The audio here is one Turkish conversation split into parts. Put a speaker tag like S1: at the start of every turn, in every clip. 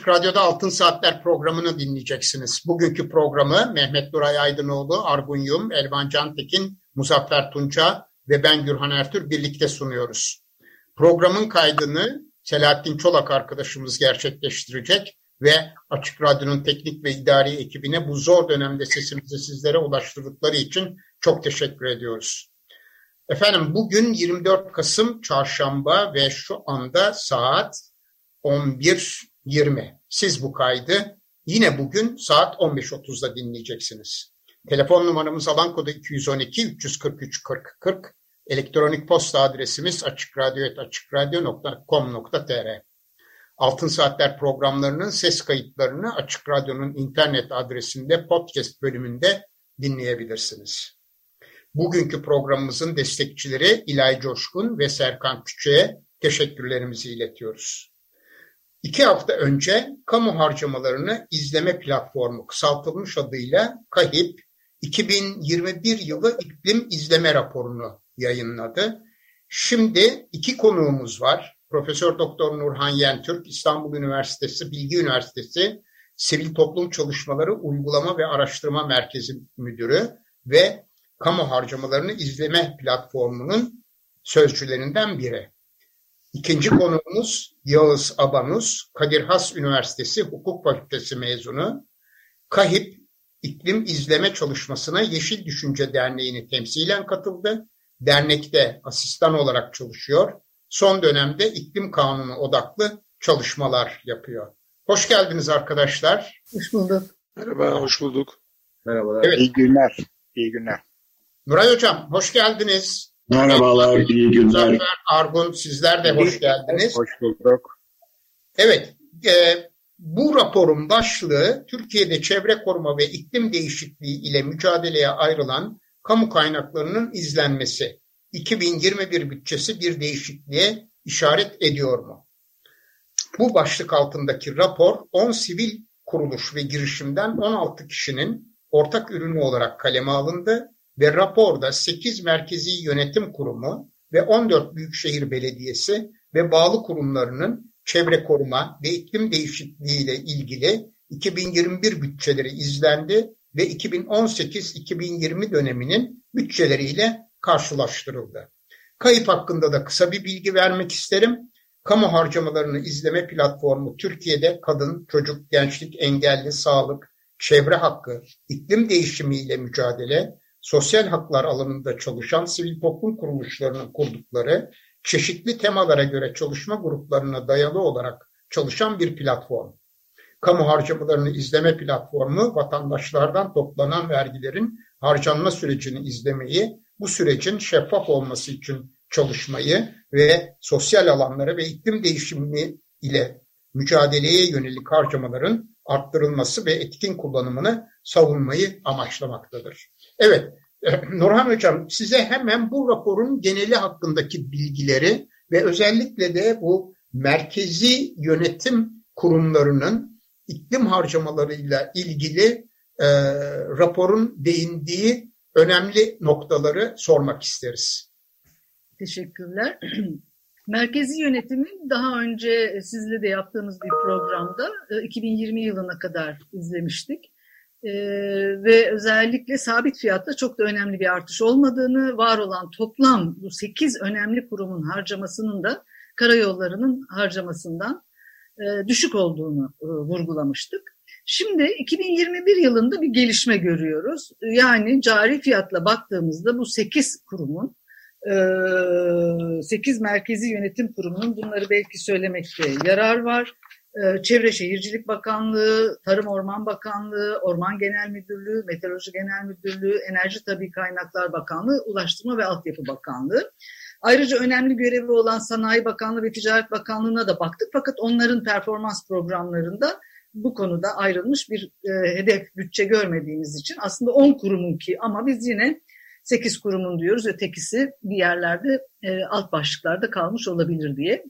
S1: Açık Radyo'da Altın Saatler programını dinleyeceksiniz. Bugünkü programı Mehmet Duray Aydınoğlu, Argun Yum, Elvan Cantekin, Muzaffer Tunça ve ben Gürhan Ertür birlikte sunuyoruz. Programın kaydını Selahattin Çolak arkadaşımız gerçekleştirecek ve Açık Radyo'nun teknik ve idari ekibine bu zor dönemde sesimizi sizlere ulaştırdıkları için çok teşekkür ediyoruz. Efendim bugün 24 Kasım Çarşamba ve şu anda saat 11.20. Siz bu kaydı yine bugün saat 15.30'da dinleyeceksiniz. Telefon numaramız alan kodu 212 343 40 40. Elektronik posta adresimiz açıkradyo.com.tr Altın Saatler programlarının ses kayıtlarını Açık Radyo'nun internet adresinde podcast bölümünde dinleyebilirsiniz. Bugünkü programımızın destekçileri İlay Coşkun ve Serkan Küçük'e teşekkürlerimizi iletiyoruz. İki hafta önce kamu harcamalarını izleme platformu kısaltılmış adıyla KAHİP 2021 yılı iklim izleme raporunu yayınladı. Şimdi iki konuğumuz var. Profesör Doktor Nurhan Yentürk, İstanbul Üniversitesi Bilgi Üniversitesi Sivil Toplum Çalışmaları Uygulama ve Araştırma Merkezi Müdürü ve Kamu Harcamalarını İzleme Platformu'nun sözcülerinden biri. İkinci konuğumuz Yağız Abanus, Kadir Has Üniversitesi Hukuk Fakültesi mezunu. KAHİP iklim izleme çalışmasına Yeşil Düşünce Derneği'ni temsilen katıldı. Dernekte asistan olarak çalışıyor. Son dönemde iklim kanunu odaklı çalışmalar yapıyor. Hoş geldiniz arkadaşlar.
S2: Hoş bulduk.
S3: Merhaba, hoş bulduk.
S4: Merhabalar.
S1: Evet.
S4: İyi günler. İyi günler.
S1: Nuray Hocam hoş geldiniz.
S5: Merhabalar, iyi günler.
S1: Muzaffer, Argun sizler de hoş geldiniz.
S4: Hoş bulduk.
S1: Evet, e, bu raporun başlığı Türkiye'de çevre koruma ve iklim değişikliği ile mücadeleye ayrılan kamu kaynaklarının izlenmesi. 2021 bütçesi bir değişikliğe işaret ediyor mu? Bu başlık altındaki rapor 10 sivil kuruluş ve girişimden 16 kişinin ortak ürünü olarak kaleme alındı ve raporda 8 merkezi yönetim kurumu ve 14 büyükşehir belediyesi ve bağlı kurumlarının çevre koruma ve iklim değişikliği ile ilgili 2021 bütçeleri izlendi ve 2018-2020 döneminin bütçeleriyle karşılaştırıldı. Kayıp hakkında da kısa bir bilgi vermek isterim. Kamu harcamalarını izleme platformu Türkiye'de kadın, çocuk, gençlik, engelli, sağlık, çevre hakkı, iklim değişimiyle mücadele, sosyal haklar alanında çalışan sivil toplum kuruluşlarının kurdukları çeşitli temalara göre çalışma gruplarına dayalı olarak çalışan bir platform. Kamu harcamalarını izleme platformu vatandaşlardan toplanan vergilerin harcanma sürecini izlemeyi, bu sürecin şeffaf olması için çalışmayı ve sosyal alanlara ve iklim değişimi ile mücadeleye yönelik harcamaların arttırılması ve etkin kullanımını savunmayı amaçlamaktadır. Evet, Nurhan Hocam size hemen bu raporun geneli hakkındaki bilgileri ve özellikle de bu merkezi yönetim kurumlarının iklim harcamalarıyla ilgili e, raporun değindiği önemli noktaları sormak isteriz.
S2: Teşekkürler. Merkezi yönetimi daha önce sizle de yaptığımız bir programda 2020 yılına kadar izlemiştik. Ee, ve özellikle sabit fiyatta çok da önemli bir artış olmadığını, var olan toplam bu 8 önemli kurumun harcamasının da karayollarının harcamasından e, düşük olduğunu e, vurgulamıştık. Şimdi 2021 yılında bir gelişme görüyoruz. Yani cari fiyatla baktığımızda bu 8 kurumun 8 merkezi yönetim kurumunun bunları belki söylemekte yarar var. E, Çevre Şehircilik Bakanlığı, Tarım Orman Bakanlığı, Orman Genel Müdürlüğü, Meteoroloji Genel Müdürlüğü, Enerji Tabi Kaynaklar Bakanlığı, Ulaştırma ve Altyapı Bakanlığı. Ayrıca önemli görevi olan Sanayi Bakanlığı ve Ticaret Bakanlığı'na da baktık. Fakat onların performans programlarında bu konuda ayrılmış bir e, hedef bütçe görmediğimiz için aslında 10 kurumun ki ama biz yine 8 kurumun diyoruz ötekisi bir yerlerde e, alt başlıklarda kalmış olabilir diye.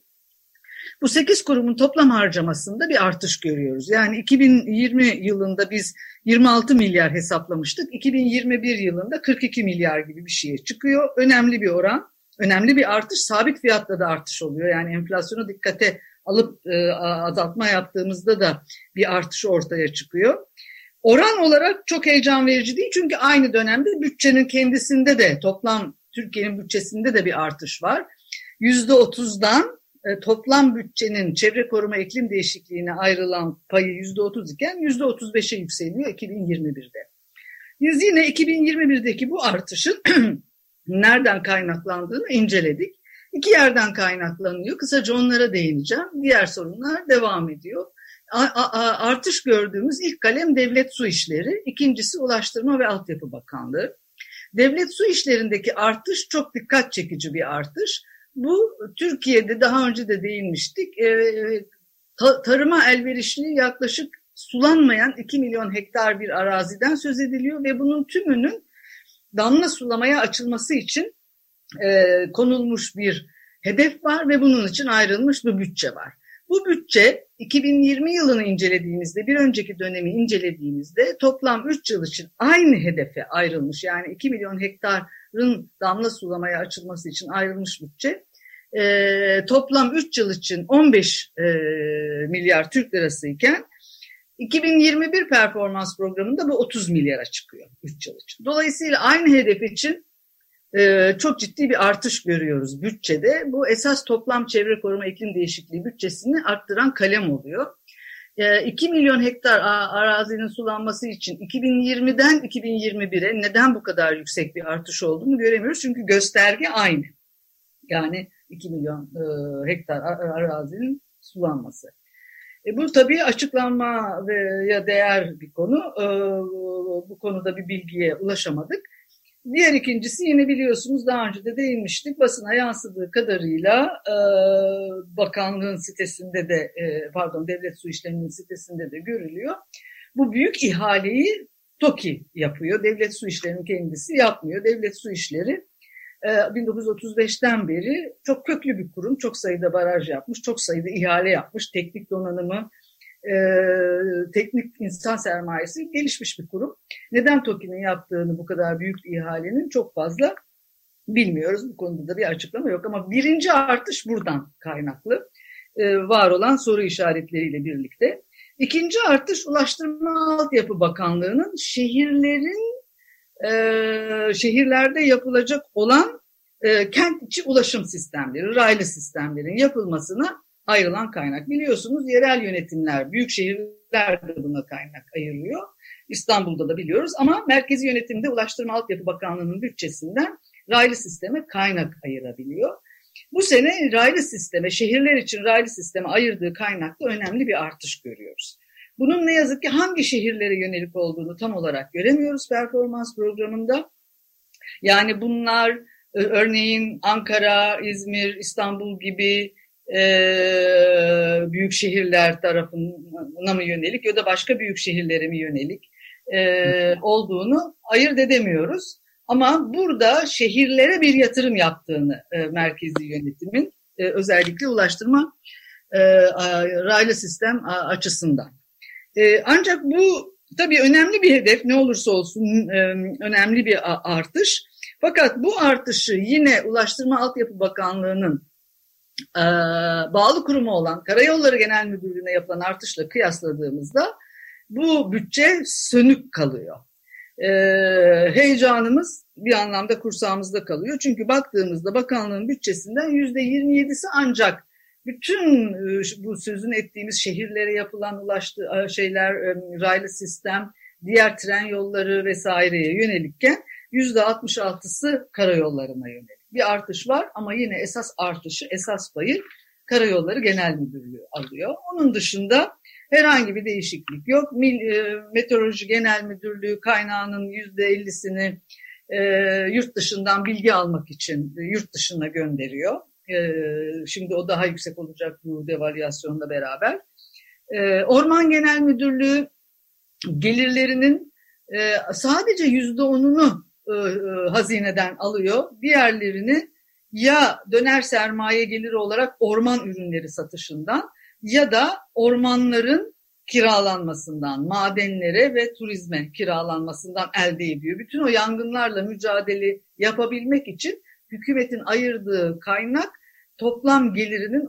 S2: Bu 8 kurumun toplam harcamasında bir artış görüyoruz. Yani 2020 yılında biz 26 milyar hesaplamıştık. 2021 yılında 42 milyar gibi bir şeye çıkıyor. Önemli bir oran. Önemli bir artış. Sabit fiyatta da artış oluyor. Yani enflasyonu dikkate alıp e, azaltma yaptığımızda da bir artış ortaya çıkıyor. Oran olarak çok heyecan verici değil çünkü aynı dönemde bütçenin kendisinde de toplam Türkiye'nin bütçesinde de bir artış var. Yüzde otuzdan e, toplam bütçenin çevre koruma iklim değişikliğine ayrılan payı yüzde otuz iken yüzde otuz beşe yükseliyor 2021'de. Biz yine 2021'deki bu artışın nereden kaynaklandığını inceledik. İki yerden kaynaklanıyor. Kısaca onlara değineceğim. Diğer sorunlar devam ediyor. Artış gördüğümüz ilk kalem devlet su işleri, ikincisi Ulaştırma ve Altyapı Bakanlığı. Devlet su işlerindeki artış çok dikkat çekici bir artış. Bu Türkiye'de daha önce de değinmiştik. E, tarıma elverişli yaklaşık sulanmayan 2 milyon hektar bir araziden söz ediliyor ve bunun tümünün damla sulamaya açılması için e, konulmuş bir hedef var ve bunun için ayrılmış bir bütçe var. Bu bütçe 2020 yılını incelediğimizde, bir önceki dönemi incelediğimizde toplam 3 yıl için aynı hedefe ayrılmış. Yani 2 milyon hektarın damla sulamaya açılması için ayrılmış bütçe. E, toplam 3 yıl için 15 e, milyar Türk lirası iken 2021 performans programında bu 30 milyara çıkıyor 3 yıl için. Dolayısıyla aynı hedef için e, çok ciddi bir artış görüyoruz bütçede. Bu esas toplam çevre koruma iklim değişikliği bütçesini arttıran kalem oluyor. E, 2 milyon hektar arazinin sulanması için 2020'den 2021'e neden bu kadar yüksek bir artış olduğunu göremiyoruz. Çünkü gösterge aynı. Yani 2 milyon e, hektar arazinin sulanması. E, bu tabii açıklanma ya değer bir konu. E, bu konuda bir bilgiye ulaşamadık. Diğer ikincisi yine biliyorsunuz daha önce de değinmiştik basına yansıdığı kadarıyla e, bakanlığın sitesinde de e, pardon devlet su işlerinin sitesinde de görülüyor. Bu büyük ihaleyi TOKİ yapıyor. Devlet su işlerinin kendisi yapmıyor. Devlet su işleri e, 1935'ten beri çok köklü bir kurum. Çok sayıda baraj yapmış, çok sayıda ihale yapmış. Teknik donanımı, e, teknik insan sermayesi gelişmiş bir kurum. Neden TOKİ'nin yaptığını bu kadar büyük bir ihalenin çok fazla bilmiyoruz. Bu konuda da bir açıklama yok ama birinci artış buradan kaynaklı. E, var olan soru işaretleriyle birlikte. İkinci artış Ulaştırma Altyapı Bakanlığı'nın şehirlerin e, şehirlerde yapılacak olan e, kent içi ulaşım sistemleri, raylı sistemlerin yapılmasına ayrılan kaynak. Biliyorsunuz yerel yönetimler, büyük şehirler de buna kaynak ayırıyor. İstanbul'da da biliyoruz ama merkezi yönetimde Ulaştırma Altyapı Bakanlığı'nın bütçesinden raylı sisteme kaynak ayırabiliyor. Bu sene raylı sisteme, şehirler için raylı sisteme ayırdığı kaynakta önemli bir artış görüyoruz. Bunun ne yazık ki hangi şehirlere yönelik olduğunu tam olarak göremiyoruz performans programında. Yani bunlar e, örneğin Ankara, İzmir, İstanbul gibi e, büyük şehirler tarafına mı yönelik ya da başka büyük şehirlere mi yönelik e, olduğunu ayırt edemiyoruz. Ama burada şehirlere bir yatırım yaptığını e, merkezi yönetimin e, özellikle ulaştırma e, raylı sistem açısından. E, ancak bu tabii önemli bir hedef ne olursa olsun e, önemli bir artış. Fakat bu artışı yine Ulaştırma Altyapı Bakanlığı'nın e, bağlı kurumu olan Karayolları Genel Müdürlüğü'ne yapılan artışla kıyasladığımızda bu bütçe sönük kalıyor. E, heyecanımız bir anlamda kursağımızda kalıyor. Çünkü baktığımızda bakanlığın bütçesinden yüzde 27'si ancak bütün e, bu sözün ettiğimiz şehirlere yapılan ulaştı şeyler, raylı sistem, diğer tren yolları vesaireye yönelikken yüzde 66'sı karayollarına yönelik bir artış var ama yine esas artışı, esas payı Karayolları Genel Müdürlüğü alıyor. Onun dışında herhangi bir değişiklik yok. Mil, e, Meteoroloji Genel Müdürlüğü kaynağının yüzde ellisini e, yurt dışından bilgi almak için yurt dışına gönderiyor. E, şimdi o daha yüksek olacak bu devalüasyonla beraber. E, Orman Genel Müdürlüğü gelirlerinin e, sadece yüzde onunu e, e, hazineden alıyor. Diğerlerini ya döner sermaye geliri olarak orman ürünleri satışından ya da ormanların kiralanmasından, madenlere ve turizme kiralanmasından elde ediyor. Bütün o yangınlarla mücadele yapabilmek için hükümetin ayırdığı kaynak toplam gelirinin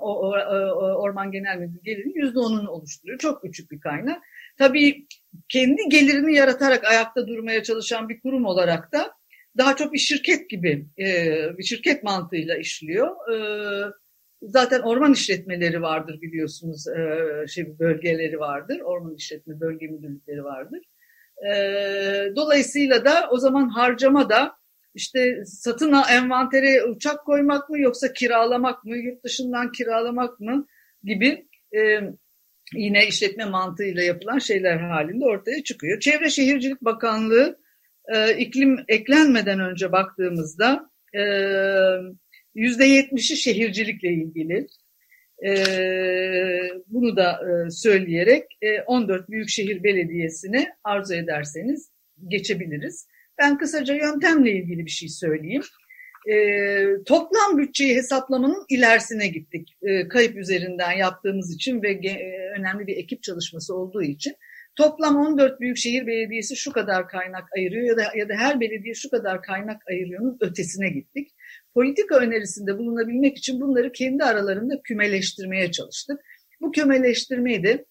S2: orman genel müdürü gelirinin yüzde onunu oluşturuyor. Çok küçük bir kaynak. Tabii kendi gelirini yaratarak ayakta durmaya çalışan bir kurum olarak da daha çok bir şirket gibi e, bir şirket mantığıyla işliyor. E, zaten orman işletmeleri vardır biliyorsunuz, e, şey bölgeleri vardır, orman işletme bölge müdürlükleri vardır. Dolayısıyla da o zaman harcama da işte satın envantere uçak koymak mı yoksa kiralamak mı, yurt dışından kiralamak mı gibi yine işletme mantığıyla yapılan şeyler halinde ortaya çıkıyor. Çevre Şehircilik Bakanlığı e, iklim eklenmeden önce baktığımızda e, yüzde yetmişi şehircilikle ilgili. E, bunu da e, söyleyerek e, 14 Büyükşehir Belediyesi'ne arzu ederseniz geçebiliriz. Ben kısaca yöntemle ilgili bir şey söyleyeyim. E, toplam bütçeyi hesaplamanın ilerisine gittik. E, kayıp üzerinden yaptığımız için ve e, önemli bir ekip çalışması olduğu için. Toplam 14 büyükşehir belediyesi şu kadar kaynak ayırıyor ya da ya da her belediye şu kadar kaynak ayırıyor'nun ötesine gittik. Politika önerisinde bulunabilmek için bunları kendi aralarında kümeleştirmeye çalıştık. Bu kümeleştirmeyi de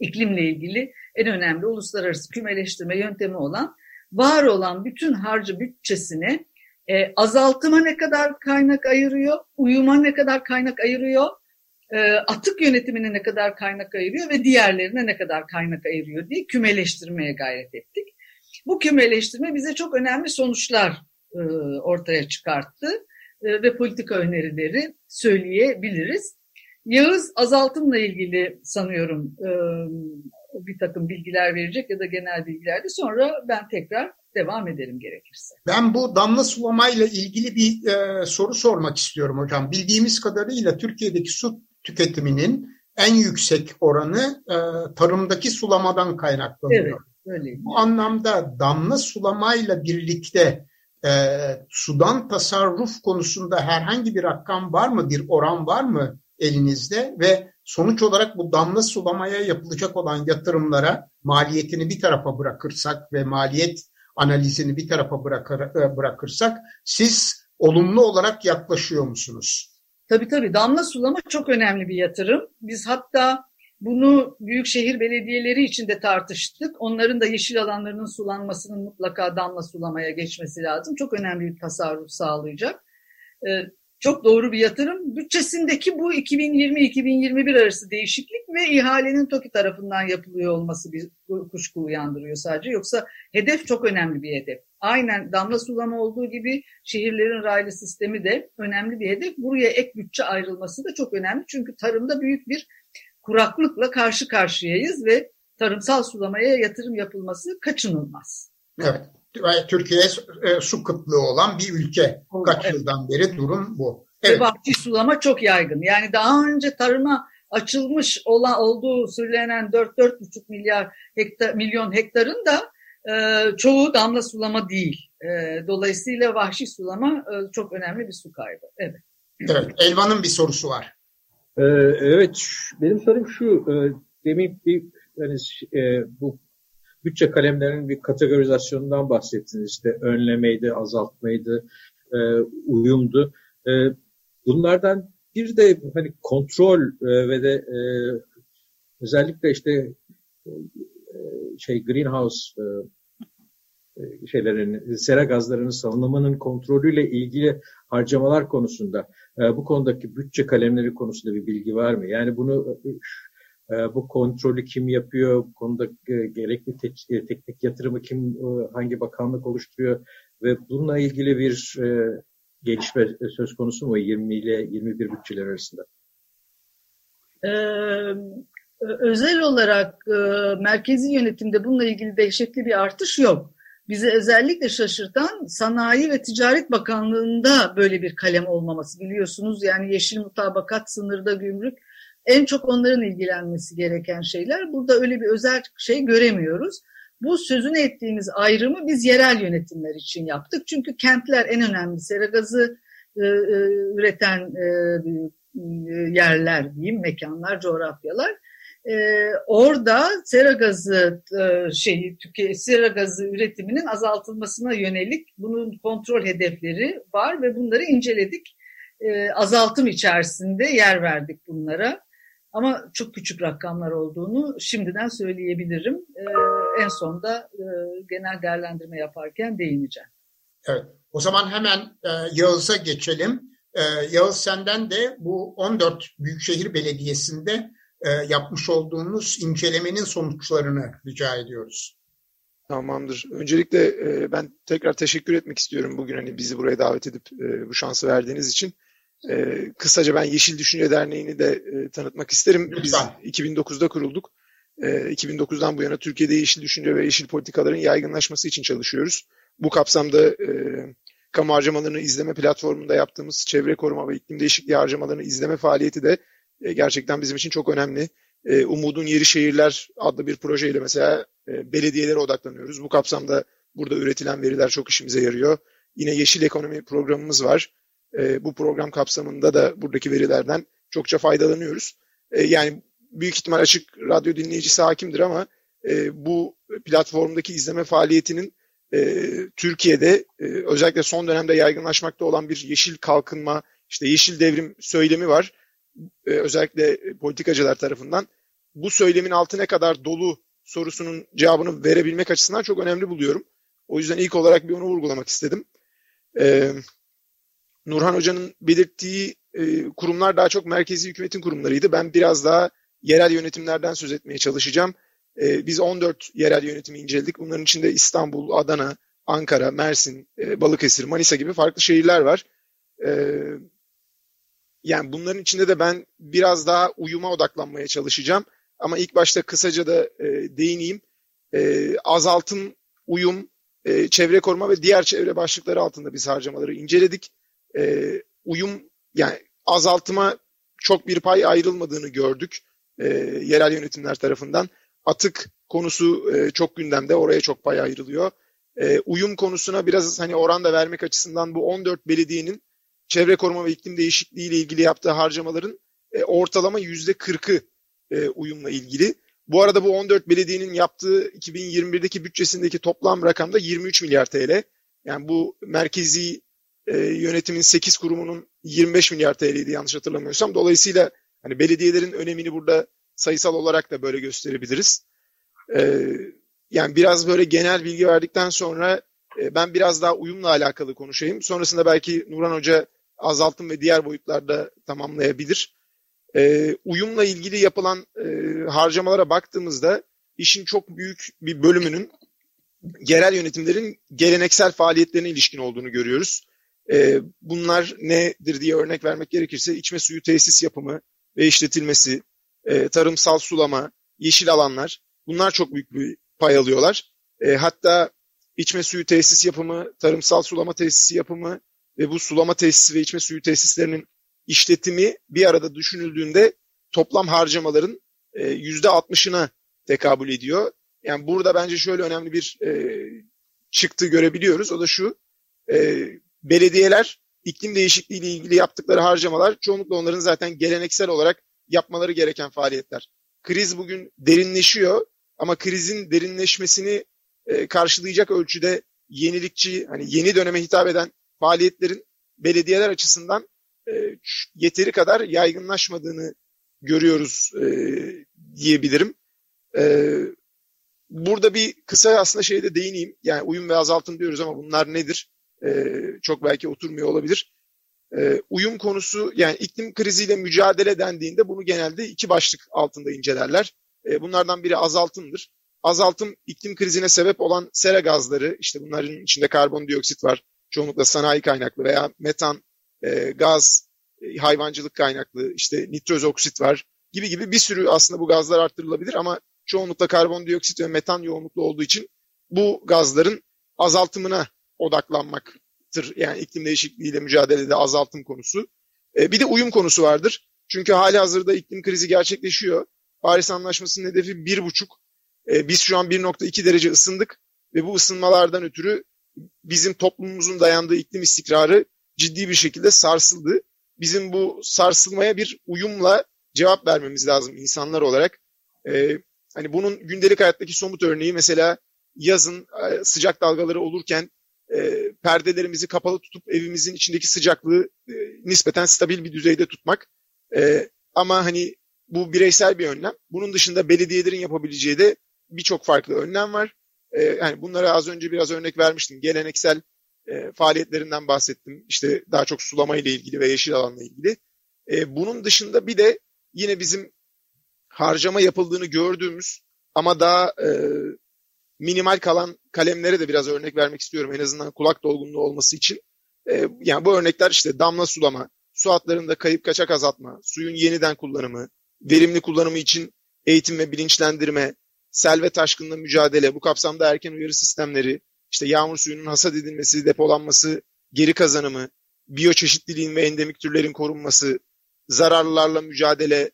S2: iklimle ilgili en önemli uluslararası kümeleştirme yöntemi olan var olan bütün harcı bütçesini e, azaltıma ne kadar kaynak ayırıyor, uyuma ne kadar kaynak ayırıyor, e, atık yönetimine ne kadar kaynak ayırıyor ve diğerlerine ne kadar kaynak ayırıyor diye kümeleştirmeye gayret ettik. Bu kümeleştirme bize çok önemli sonuçlar e, ortaya çıkarttı e, ve politika önerileri söyleyebiliriz. Yağız azaltımla ilgili sanıyorum e, bir takım bilgiler verecek ya da genel bilgiler de sonra ben tekrar devam ederim gerekirse.
S1: Ben bu damla sulamayla ilgili bir e, soru sormak istiyorum hocam. Bildiğimiz kadarıyla Türkiye'deki su tüketiminin en yüksek oranı e, tarımdaki sulamadan kaynaklanıyor. Evet, öyle. Bu anlamda damla sulamayla birlikte e, sudan tasarruf konusunda herhangi bir rakam var mı, bir oran var mı elinizde ve sonuç olarak bu damla sulamaya yapılacak olan yatırımlara maliyetini bir tarafa bırakırsak ve maliyet analizini bir tarafa bırakır, e, bırakırsak siz olumlu olarak yaklaşıyor musunuz?
S2: Tabii tabii damla sulama çok önemli bir yatırım. Biz hatta bunu büyükşehir belediyeleri için de tartıştık. Onların da yeşil alanlarının sulanmasının mutlaka damla sulamaya geçmesi lazım. Çok önemli bir tasarruf sağlayacak. Çok doğru bir yatırım. Bütçesindeki bu 2020-2021 arası değişiklik ve ihalenin TOKİ tarafından yapılıyor olması bir kuşku uyandırıyor sadece. Yoksa hedef çok önemli bir hedef. Aynen damla sulama olduğu gibi şehirlerin raylı sistemi de önemli bir hedef. Buraya ek bütçe ayrılması da çok önemli. Çünkü tarımda büyük bir kuraklıkla karşı karşıyayız ve tarımsal sulamaya yatırım yapılması kaçınılmaz.
S1: Evet. Türkiye e, su kıtlığı olan bir ülke. Kaç evet. yıldan beri durum bu.
S2: Evet. Ve bahçe sulama çok yaygın. Yani daha önce tarıma açılmış olan olduğu söylenen 4-4,5 milyar hektar, milyon hektarın da e, çoğu damla sulama değil. E, dolayısıyla vahşi sulama e, çok önemli bir su kaybı. Evet.
S1: Evet. Elvan'ın bir sorusu var.
S3: Ee, evet. Benim sorum şu. E, demin bir yani, e, bu bütçe kalemlerinin bir kategorizasyonundan bahsettiniz. İşte önlemeydi, azaltmaydı, e, uyumdu. E, bunlardan bir de hani kontrol e, ve de e, özellikle işte e, şey greenhouse e, e, şeylerin, sera gazlarının salınımının kontrolüyle ilgili harcamalar konusunda e, bu konudaki bütçe kalemleri konusunda bir bilgi var mı? Yani bunu ee, bu kontrolü kim yapıyor, bu konuda e, gerekli tek, e, teknik yatırımı kim, e, hangi bakanlık oluşturuyor ve bununla ilgili bir gelişme söz konusu mu 20 ile 21 bütçeler arasında?
S2: Ee, özel olarak merkezi yönetimde bununla ilgili dehşetli bir artış yok. Bizi özellikle şaşırtan Sanayi ve Ticaret Bakanlığı'nda böyle bir kalem olmaması biliyorsunuz. Yani yeşil mutabakat, sınırda gümrük en çok onların ilgilenmesi gereken şeyler. Burada öyle bir özel şey göremiyoruz. Bu sözünü ettiğimiz ayrımı biz yerel yönetimler için yaptık. Çünkü kentler en önemli sera gazı e, e, üreten e, yerler diyeyim, mekanlar, coğrafyalar. Ee, orada sera gazı e, şeyi sera gazı üretiminin azaltılmasına yönelik bunun kontrol hedefleri var ve bunları inceledik. Azaltım içerisinde yer verdik bunlara. Ama çok küçük rakamlar olduğunu şimdiden söyleyebilirim. Ee, en sonda e, genel değerlendirme yaparken değineceğim.
S1: Evet. O zaman hemen e, Yağız'a geçelim. E, Yağız senden de bu 14 Büyükşehir Belediyesi'nde e, yapmış olduğunuz incelemenin sonuçlarını rica ediyoruz.
S4: Tamamdır. Öncelikle e, ben tekrar teşekkür etmek istiyorum bugün hani bizi buraya davet edip e, bu şansı verdiğiniz için. E, kısaca ben Yeşil Düşünce Derneği'ni de e, tanıtmak isterim. Lütfen. Biz 2009'da kurulduk. E, 2009'dan bu yana Türkiye'de yeşil düşünce ve yeşil politikaların yaygınlaşması için çalışıyoruz. Bu kapsamda e, kamu harcamalarını izleme platformunda yaptığımız çevre koruma ve iklim değişikliği harcamalarını izleme faaliyeti de e, gerçekten bizim için çok önemli. E, Umudun Yeri Şehirler adlı bir projeyle mesela e, belediyelere odaklanıyoruz. Bu kapsamda burada üretilen veriler çok işimize yarıyor. Yine Yeşil Ekonomi programımız var. E, bu program kapsamında da buradaki verilerden çokça faydalanıyoruz. E, yani büyük ihtimal açık radyo dinleyicisi hakimdir ama e, bu platformdaki izleme faaliyetinin e, Türkiye'de e, özellikle son dönemde yaygınlaşmakta olan bir yeşil kalkınma, işte yeşil devrim söylemi var. E, özellikle politikacılar tarafından. Bu söylemin altı ne kadar dolu sorusunun cevabını verebilmek açısından çok önemli buluyorum. O yüzden ilk olarak bir onu vurgulamak istedim. Ee, Nurhan Hoca'nın belirttiği e, kurumlar daha çok merkezi hükümetin kurumlarıydı. Ben biraz daha yerel yönetimlerden söz etmeye çalışacağım. Ee, biz 14 yerel yönetimi inceledik. Bunların içinde İstanbul, Adana, Ankara, Mersin, e, Balıkesir, Manisa gibi farklı şehirler var. Ee, yani bunların içinde de ben biraz daha uyuma odaklanmaya çalışacağım. Ama ilk başta kısaca da e, değineyim. E, azaltım, uyum, e, çevre koruma ve diğer çevre başlıkları altında biz harcamaları inceledik. E, uyum yani azaltıma çok bir pay ayrılmadığını gördük e, yerel yönetimler tarafından. Atık konusu e, çok gündemde, oraya çok pay ayrılıyor. E, uyum konusuna biraz hani oran da vermek açısından bu 14 belediyenin çevre koruma ve iklim değişikliği ile ilgili yaptığı harcamaların e, ortalama yüzde 40'ı e, uyumla ilgili. Bu arada bu 14 belediyenin yaptığı 2021'deki bütçesindeki toplam rakamda 23 milyar TL. Yani bu merkezi e, yönetimin 8 kurumunun 25 milyar TL'ydi yanlış hatırlamıyorsam. Dolayısıyla hani belediyelerin önemini burada sayısal olarak da böyle gösterebiliriz. E, yani biraz böyle genel bilgi verdikten sonra e, ben biraz daha uyumla alakalı konuşayım. Sonrasında belki Nuran Hoca azaltım ve diğer boyutlarda tamamlayabilir. E, uyumla ilgili yapılan e, harcamalara baktığımızda işin çok büyük bir bölümünün yerel yönetimlerin geleneksel faaliyetlerine ilişkin olduğunu görüyoruz. E, bunlar nedir diye örnek vermek gerekirse içme suyu tesis yapımı ve işletilmesi, e, tarımsal sulama, yeşil alanlar bunlar çok büyük bir pay alıyorlar. E, hatta içme suyu tesis yapımı, tarımsal sulama tesisi yapımı ve bu sulama tesisi ve içme suyu tesislerinin işletimi bir arada düşünüldüğünde toplam harcamaların e, yüzde 60'ına tekabül ediyor. Yani burada bence şöyle önemli bir e, çıktı görebiliyoruz. O da şu, e, belediyeler iklim değişikliği ile ilgili yaptıkları harcamalar çoğunlukla onların zaten geleneksel olarak yapmaları gereken faaliyetler. Kriz bugün derinleşiyor ama krizin derinleşmesini e, karşılayacak ölçüde yenilikçi, hani yeni döneme hitap eden faaliyetlerin belediyeler açısından e, yeteri kadar yaygınlaşmadığını görüyoruz e, diyebilirim. Burada bir kısa aslında şeyde değineyim. Yani uyum ve azaltım diyoruz ama bunlar nedir? E, çok belki oturmuyor olabilir. E, uyum konusu yani iklim kriziyle mücadele dendiğinde bunu genelde iki başlık altında incelerler. E, bunlardan biri azaltımdır. Azaltım iklim krizine sebep olan sera gazları, işte bunların içinde karbondioksit var, çoğunlukla sanayi kaynaklı veya metan, gaz, hayvancılık kaynaklı, işte nitroz oksit var. gibi gibi bir sürü aslında bu gazlar arttırılabilir ama çoğunlukla karbondioksit ve metan yoğunluklu olduğu için bu gazların azaltımına odaklanmaktır. Yani iklim değişikliğiyle mücadelede azaltım konusu. E, bir de uyum konusu vardır. Çünkü hali hazırda iklim krizi gerçekleşiyor. Paris Anlaşması'nın hedefi 1,5. E, biz şu an 1,2 derece ısındık ve bu ısınmalardan ötürü bizim toplumumuzun dayandığı iklim istikrarı ciddi bir şekilde sarsıldı. Bizim bu sarsılmaya bir uyumla cevap vermemiz lazım insanlar olarak. E, hani bunun gündelik hayattaki somut örneği mesela yazın e, sıcak dalgaları olurken e, perdelerimizi kapalı tutup evimizin içindeki sıcaklığı e, nispeten stabil bir düzeyde tutmak. E, ama hani bu bireysel bir önlem. Bunun dışında belediyelerin yapabileceği de birçok farklı önlem var. E, yani bunlara az önce biraz örnek vermiştim. Geleneksel e, faaliyetlerinden bahsettim. İşte daha çok sulama ile ilgili ve yeşil alanla ilgili. E, bunun dışında bir de yine bizim harcama yapıldığını gördüğümüz ama daha e, minimal kalan kalemlere de biraz örnek vermek istiyorum. En azından kulak dolgunluğu olması için. E, yani bu örnekler işte damla sulama, su hatlarında kayıp kaçak azaltma, suyun yeniden kullanımı, verimli kullanımı için eğitim ve bilinçlendirme, sel ve taşkınla mücadele, bu kapsamda erken uyarı sistemleri, işte yağmur suyunun hasat edilmesi, depolanması, geri kazanımı, biyoçeşitliliğin ve endemik türlerin korunması, zararlılarla mücadele,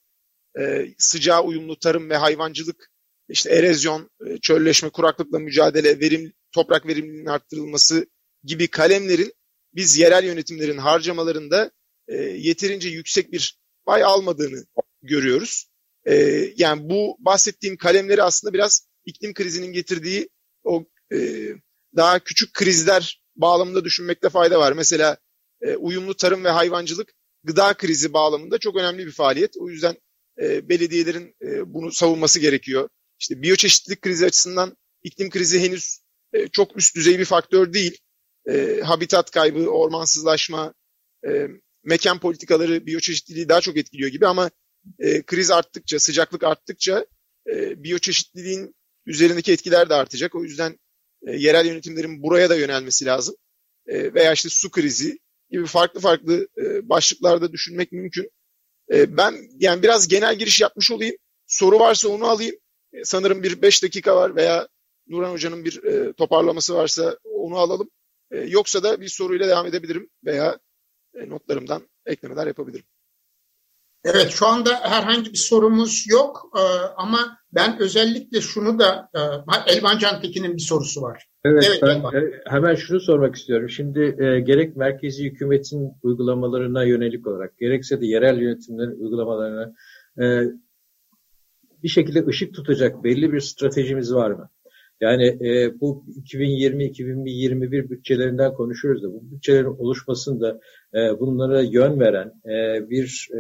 S4: e, uyumlu tarım ve hayvancılık, işte erozyon, e, çölleşme, kuraklıkla mücadele, verim, toprak verimliliğinin arttırılması gibi kalemlerin biz yerel yönetimlerin harcamalarında e, yeterince yüksek bir pay almadığını görüyoruz. E, yani bu bahsettiğim kalemleri aslında biraz iklim krizinin getirdiği o e, daha küçük krizler bağlamında düşünmekte fayda var. Mesela e, uyumlu tarım ve hayvancılık gıda krizi bağlamında çok önemli bir faaliyet. O yüzden e, belediyelerin e, bunu savunması gerekiyor. İşte biyoçeşitlilik krizi açısından iklim krizi henüz e, çok üst düzey bir faktör değil. E, habitat kaybı, ormansızlaşma, e, mekan politikaları biyoçeşitliliği daha çok etkiliyor gibi ama e, kriz arttıkça, sıcaklık arttıkça e, biyoçeşitliliğin üzerindeki etkiler de artacak. O yüzden e, yerel yönetimlerin buraya da yönelmesi lazım. E, veya işte su krizi gibi farklı farklı e, başlıklarda düşünmek mümkün. E, ben yani biraz genel giriş yapmış olayım. Soru varsa onu alayım. Sanırım bir beş dakika var veya Nurhan Hoca'nın bir e, toparlaması varsa onu alalım. E, yoksa da bir soruyla devam edebilirim veya e, notlarımdan eklemeler yapabilirim.
S1: Evet şu anda herhangi bir sorumuz yok e, ama ben özellikle şunu da e, Elvan Cantekin'in bir sorusu var.
S3: Evet, evet ben Elvan. E, hemen şunu sormak istiyorum. Şimdi e, gerek merkezi hükümetin uygulamalarına yönelik olarak gerekse de yerel yönetimlerin uygulamalarına e, bir şekilde ışık tutacak belli bir stratejimiz var mı? Yani e, bu 2020-2021 bütçelerinden konuşuyoruz da bu bütçelerin oluşmasında e, bunlara yön veren e, bir e,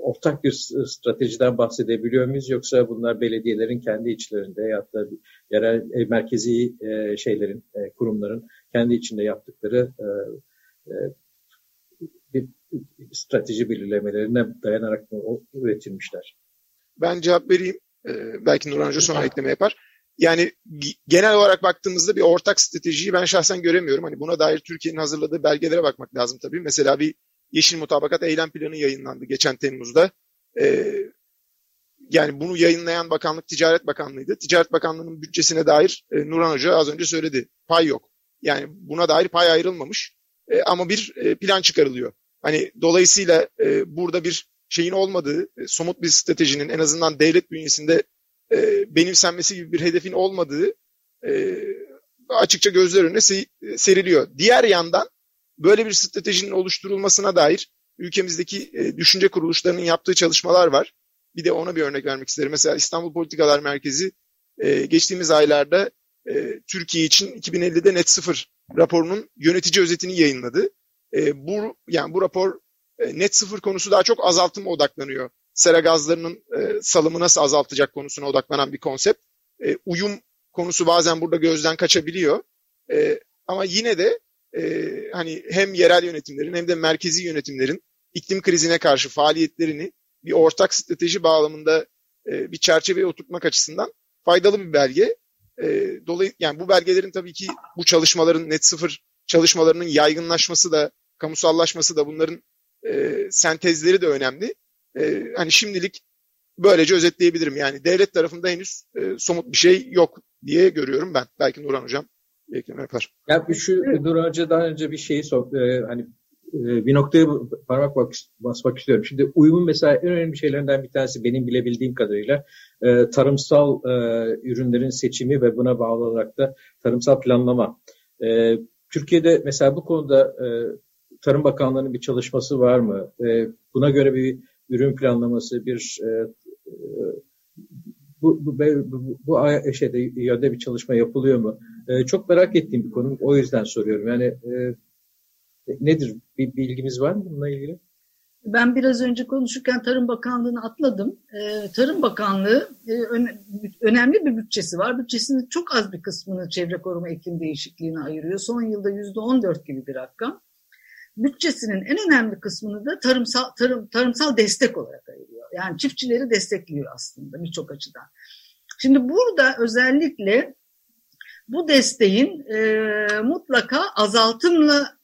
S3: ortak bir stratejiden bahsedebiliyor muyuz yoksa bunlar belediyelerin kendi içlerinde ya da yerel e, merkezi e, şeylerin e, kurumların kendi içinde yaptıkları e, e, bir strateji belirlemelerine dayanarak mı üretilmişler?
S4: Ben cevap vereyim. Ee, belki Nurhan Hoca sonra ekleme yapar. Yani genel olarak baktığımızda bir ortak stratejiyi ben şahsen göremiyorum. Hani buna dair Türkiye'nin hazırladığı belgelere bakmak lazım tabii. Mesela bir Yeşil Mutabakat Eylem Planı yayınlandı geçen Temmuz'da. Ee, yani bunu yayınlayan bakanlık Ticaret Bakanlığı'ydı. Ticaret Bakanlığı'nın bütçesine dair e, Nurhan Hoca az önce söyledi. Pay yok. Yani buna dair pay ayrılmamış. E, ama bir e, plan çıkarılıyor. Hani dolayısıyla e, burada bir şeyin olmadığı, e, somut bir stratejinin en azından devlet bünyesinde e, benimsenmesi gibi bir hedefin olmadığı e, açıkça gözler önüne se seriliyor. Diğer yandan böyle bir stratejinin oluşturulmasına dair ülkemizdeki e, düşünce kuruluşlarının yaptığı çalışmalar var. Bir de ona bir örnek vermek isterim. Mesela İstanbul Politikalar Merkezi e, geçtiğimiz aylarda e, Türkiye için 2050'de net sıfır raporunun yönetici özetini yayınladı. E, bu yani bu rapor e, net sıfır konusu daha çok azaltıma odaklanıyor. Sera gazlarının e, salımı nasıl azaltacak konusuna odaklanan bir konsept. E, uyum konusu bazen burada gözden kaçabiliyor. E, ama yine de e, hani hem yerel yönetimlerin hem de merkezi yönetimlerin iklim krizine karşı faaliyetlerini bir ortak strateji bağlamında e, bir çerçeveye oturtmak açısından faydalı bir belge. E, dolayı yani bu belgelerin tabii ki bu çalışmaların net sıfır çalışmalarının yaygınlaşması da kamusallaşması da bunların e, sentezleri de önemli. E, hani şimdilik böylece özetleyebilirim. Yani devlet tarafında henüz e, somut bir şey yok diye görüyorum ben. Belki Nurhan Hocam ekleme yapar.
S3: Ya şu Nurhan Hoca daha önce bir şeyi sor, e, hani e, bir noktaya parmak bak, basmak istiyorum. Şimdi uyumun mesela en önemli şeylerinden bir tanesi benim bilebildiğim kadarıyla e, tarımsal e, ürünlerin seçimi ve buna bağlı olarak da tarımsal planlama. E, Türkiye'de mesela bu konuda e, Tarım Bakanlığı'nın bir çalışması var mı? E, buna göre bir ürün planlaması, bir e, bu, bu, bu, bu şeyde yönde bir çalışma yapılıyor mu? E, çok merak ettiğim bir konu. O yüzden soruyorum. Yani e, nedir? Bir bilgimiz var mı bununla ilgili?
S2: Ben biraz önce konuşurken Tarım Bakanlığı'nı atladım. Ee, Tarım Bakanlığı e, önemli bir bütçesi var. Bütçesinin çok az bir kısmını çevre koruma iklim değişikliğine ayırıyor. Son yılda yüzde on dört gibi bir rakam. Bütçesinin en önemli kısmını da tarımsal tarım, tarımsal destek olarak ayırıyor. Yani çiftçileri destekliyor aslında birçok açıdan. Şimdi burada özellikle bu desteğin e, mutlaka azaltımla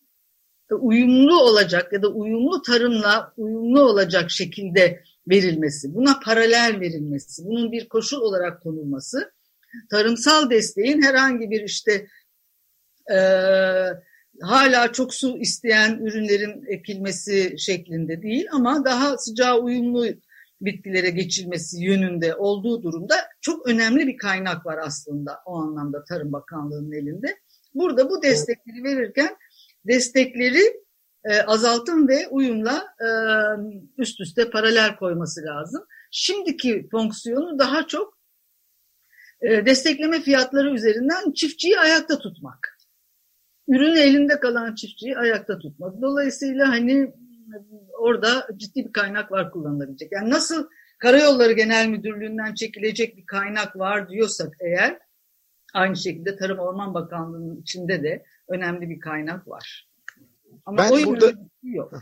S2: uyumlu olacak ya da uyumlu tarımla uyumlu olacak şekilde verilmesi, buna paralel verilmesi, bunun bir koşul olarak konulması, tarımsal desteğin herhangi bir işte e, hala çok su isteyen ürünlerin ekilmesi şeklinde değil ama daha sıcağa uyumlu bitkilere geçilmesi yönünde olduğu durumda çok önemli bir kaynak var aslında o anlamda Tarım Bakanlığı'nın elinde. Burada bu destekleri verirken destekleri e, azaltım ve uyumla e, üst üste paralel koyması lazım. Şimdiki fonksiyonu daha çok e, destekleme fiyatları üzerinden çiftçiyi ayakta tutmak. Ürün elinde kalan çiftçiyi ayakta tutmak. Dolayısıyla hani orada ciddi bir kaynak var kullanılabilecek. Yani nasıl Karayolları Genel Müdürlüğü'nden çekilecek bir kaynak var diyorsak eğer aynı şekilde Tarım Orman Bakanlığı'nın içinde de önemli bir kaynak var.
S4: Ama ben burada yok.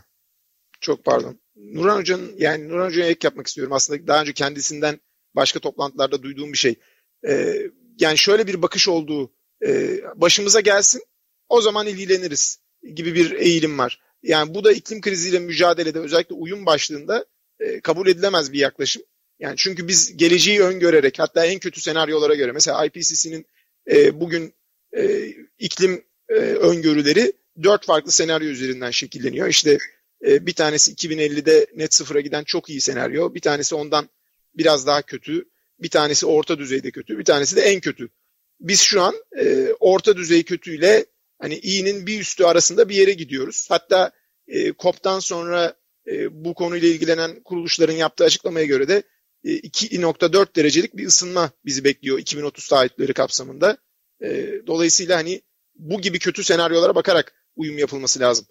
S4: Çok pardon. Nurhan Hoca'nın yani Nurhan Hoca'ya ek yapmak istiyorum. Aslında daha önce kendisinden başka toplantılarda duyduğum bir şey. Ee, yani şöyle bir bakış olduğu e, başımıza gelsin o zaman ilgileniriz gibi bir eğilim var. Yani bu da iklim kriziyle mücadelede özellikle uyum başlığında e, kabul edilemez bir yaklaşım. Yani çünkü biz geleceği öngörerek hatta en kötü senaryolara göre mesela IPCC'nin e, bugün e, iklim e, öngörüleri dört farklı senaryo üzerinden şekilleniyor. İşte e, bir tanesi 2050'de net sıfıra giden çok iyi senaryo. Bir tanesi ondan biraz daha kötü. Bir tanesi orta düzeyde kötü. Bir tanesi de en kötü. Biz şu an e, orta düzey kötüyle hani iyinin bir üstü arasında bir yere gidiyoruz. Hatta e, COP'tan sonra e, bu konuyla ilgilenen kuruluşların yaptığı açıklamaya göre de e, 2.4 derecelik bir ısınma bizi bekliyor 2030 taahhütleri kapsamında. E, dolayısıyla hani bu gibi kötü senaryolara bakarak uyum yapılması lazım.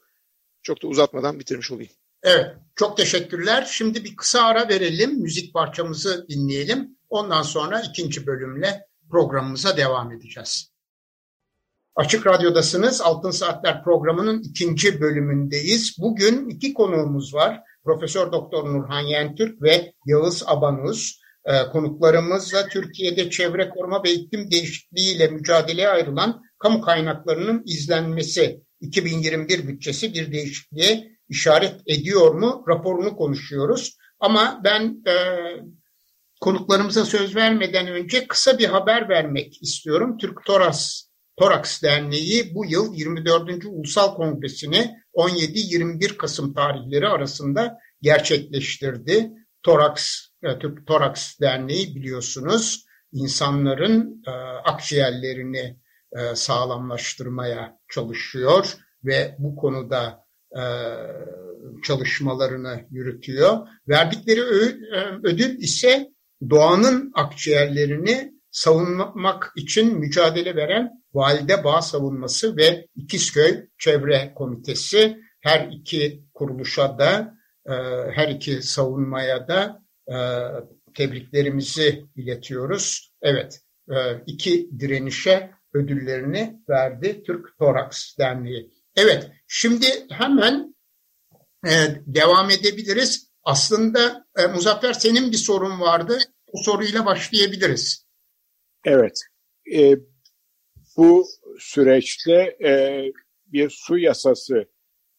S4: Çok da uzatmadan bitirmiş olayım.
S1: Evet, çok teşekkürler. Şimdi bir kısa ara verelim, müzik parçamızı dinleyelim. Ondan sonra ikinci bölümle programımıza devam edeceğiz. Açık Radyo'dasınız. Altın Saatler programının ikinci bölümündeyiz. Bugün iki konuğumuz var. Profesör Doktor Nurhan Yentürk ve Yağız Abanuz. Ee, konuklarımızla Türkiye'de çevre koruma ve iklim değişikliği ile mücadeleye ayrılan kamu kaynaklarının izlenmesi 2021 bütçesi bir değişikliğe işaret ediyor mu raporunu konuşuyoruz. Ama ben e, konuklarımıza söz vermeden önce kısa bir haber vermek istiyorum. Türk Toras Toraks Derneği bu yıl 24. Ulusal Kongresini 17-21 Kasım tarihleri arasında gerçekleştirdi. Toraks, e, Türk Toraks Derneği biliyorsunuz insanların e, akciğerlerini e, sağlamlaştırmaya çalışıyor ve bu konuda e, çalışmalarını yürütüyor. Verdikleri e, ödül ise doğanın akciğerlerini savunmak için mücadele veren Valide Bağ Savunması ve İkizköy Çevre Komitesi her iki kuruluşa da her iki savunmaya da tebriklerimizi iletiyoruz. Evet, iki direnişe ödüllerini verdi Türk Toraks Derneği. Evet, şimdi hemen e, devam edebiliriz. Aslında e, Muzaffer senin bir sorun vardı. O soruyla başlayabiliriz.
S5: Evet, e, bu süreçte e, bir su yasası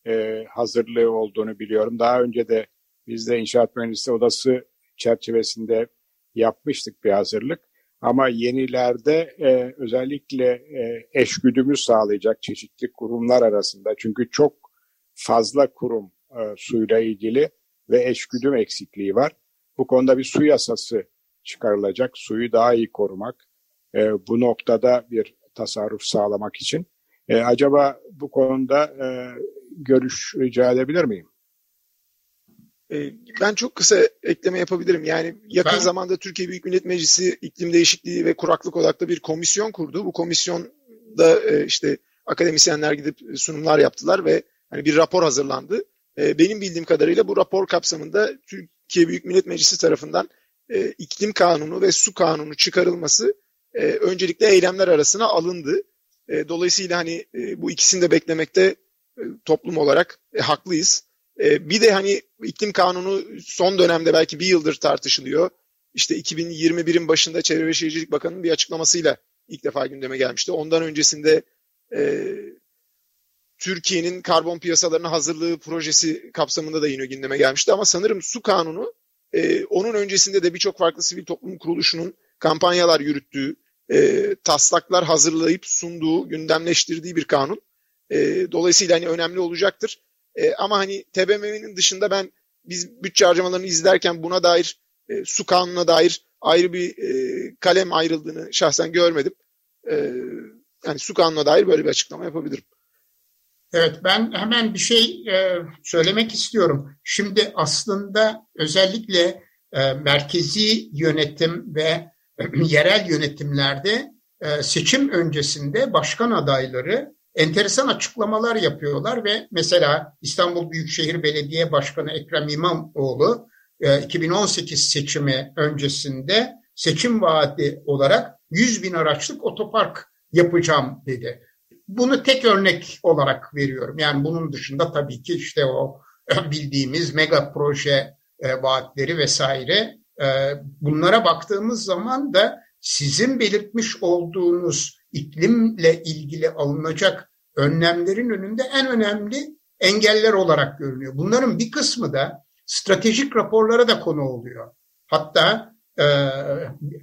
S5: e, hazırlığı olduğunu biliyorum. Daha önce de Biz de İnşaat Mühendisliği Odası çerçevesinde yapmıştık bir hazırlık. Ama yenilerde e, özellikle e, eşgüdümü sağlayacak çeşitli kurumlar arasında çünkü çok fazla kurum e, suyla ilgili ve eşgüdüm eksikliği var. Bu konuda bir su yasası çıkarılacak, suyu daha iyi korumak, e, bu noktada bir tasarruf sağlamak için. E, acaba bu konuda e, görüş rica edebilir miyim?
S4: E, ben çok kısa ekleme yapabilirim. Yani yakın ben... zamanda Türkiye Büyük Millet Meclisi iklim değişikliği ve kuraklık odaklı bir komisyon kurdu. Bu komisyonda e, işte akademisyenler gidip sunumlar yaptılar ve hani bir rapor hazırlandı. E, benim bildiğim kadarıyla bu rapor kapsamında Türkiye Büyük Millet Meclisi tarafından iklim kanunu ve su kanunu çıkarılması öncelikle eylemler arasına alındı. dolayısıyla hani bu ikisini de beklemekte toplum olarak haklıyız. E, bir de hani iklim kanunu son dönemde belki bir yıldır tartışılıyor. İşte 2021'in başında Çevre ve Şehircilik Bakanı'nın bir açıklamasıyla ilk defa gündeme gelmişti. Ondan öncesinde e, Türkiye'nin karbon piyasalarına hazırlığı projesi kapsamında da yine gündeme gelmişti. Ama sanırım su kanunu e, onun öncesinde de birçok farklı sivil toplum kuruluşunun kampanyalar yürüttüğü, e, taslaklar hazırlayıp sunduğu, gündemleştirdiği bir kanun. E, dolayısıyla hani önemli olacaktır. E, ama hani TBMM'nin dışında ben biz bütçe harcamalarını izlerken buna dair e, su kanununa dair ayrı bir e, kalem ayrıldığını şahsen görmedim. E, yani su kanununa dair böyle bir açıklama yapabilirim.
S1: Evet ben hemen bir şey e, söylemek istiyorum. Şimdi aslında özellikle e, merkezi yönetim ve yerel yönetimlerde e, seçim öncesinde başkan adayları enteresan açıklamalar yapıyorlar ve mesela İstanbul Büyükşehir Belediye Başkanı Ekrem İmamoğlu 2018 e, seçimi öncesinde seçim vaadi olarak 100 bin araçlık otopark yapacağım dedi. Bunu tek örnek olarak veriyorum. Yani bunun dışında tabii ki işte o bildiğimiz mega proje e, vaatleri vesaire bunlara baktığımız zaman da sizin belirtmiş olduğunuz iklimle ilgili alınacak önlemlerin önünde en önemli engeller olarak görünüyor. Bunların bir kısmı da stratejik raporlara da konu oluyor. Hatta e,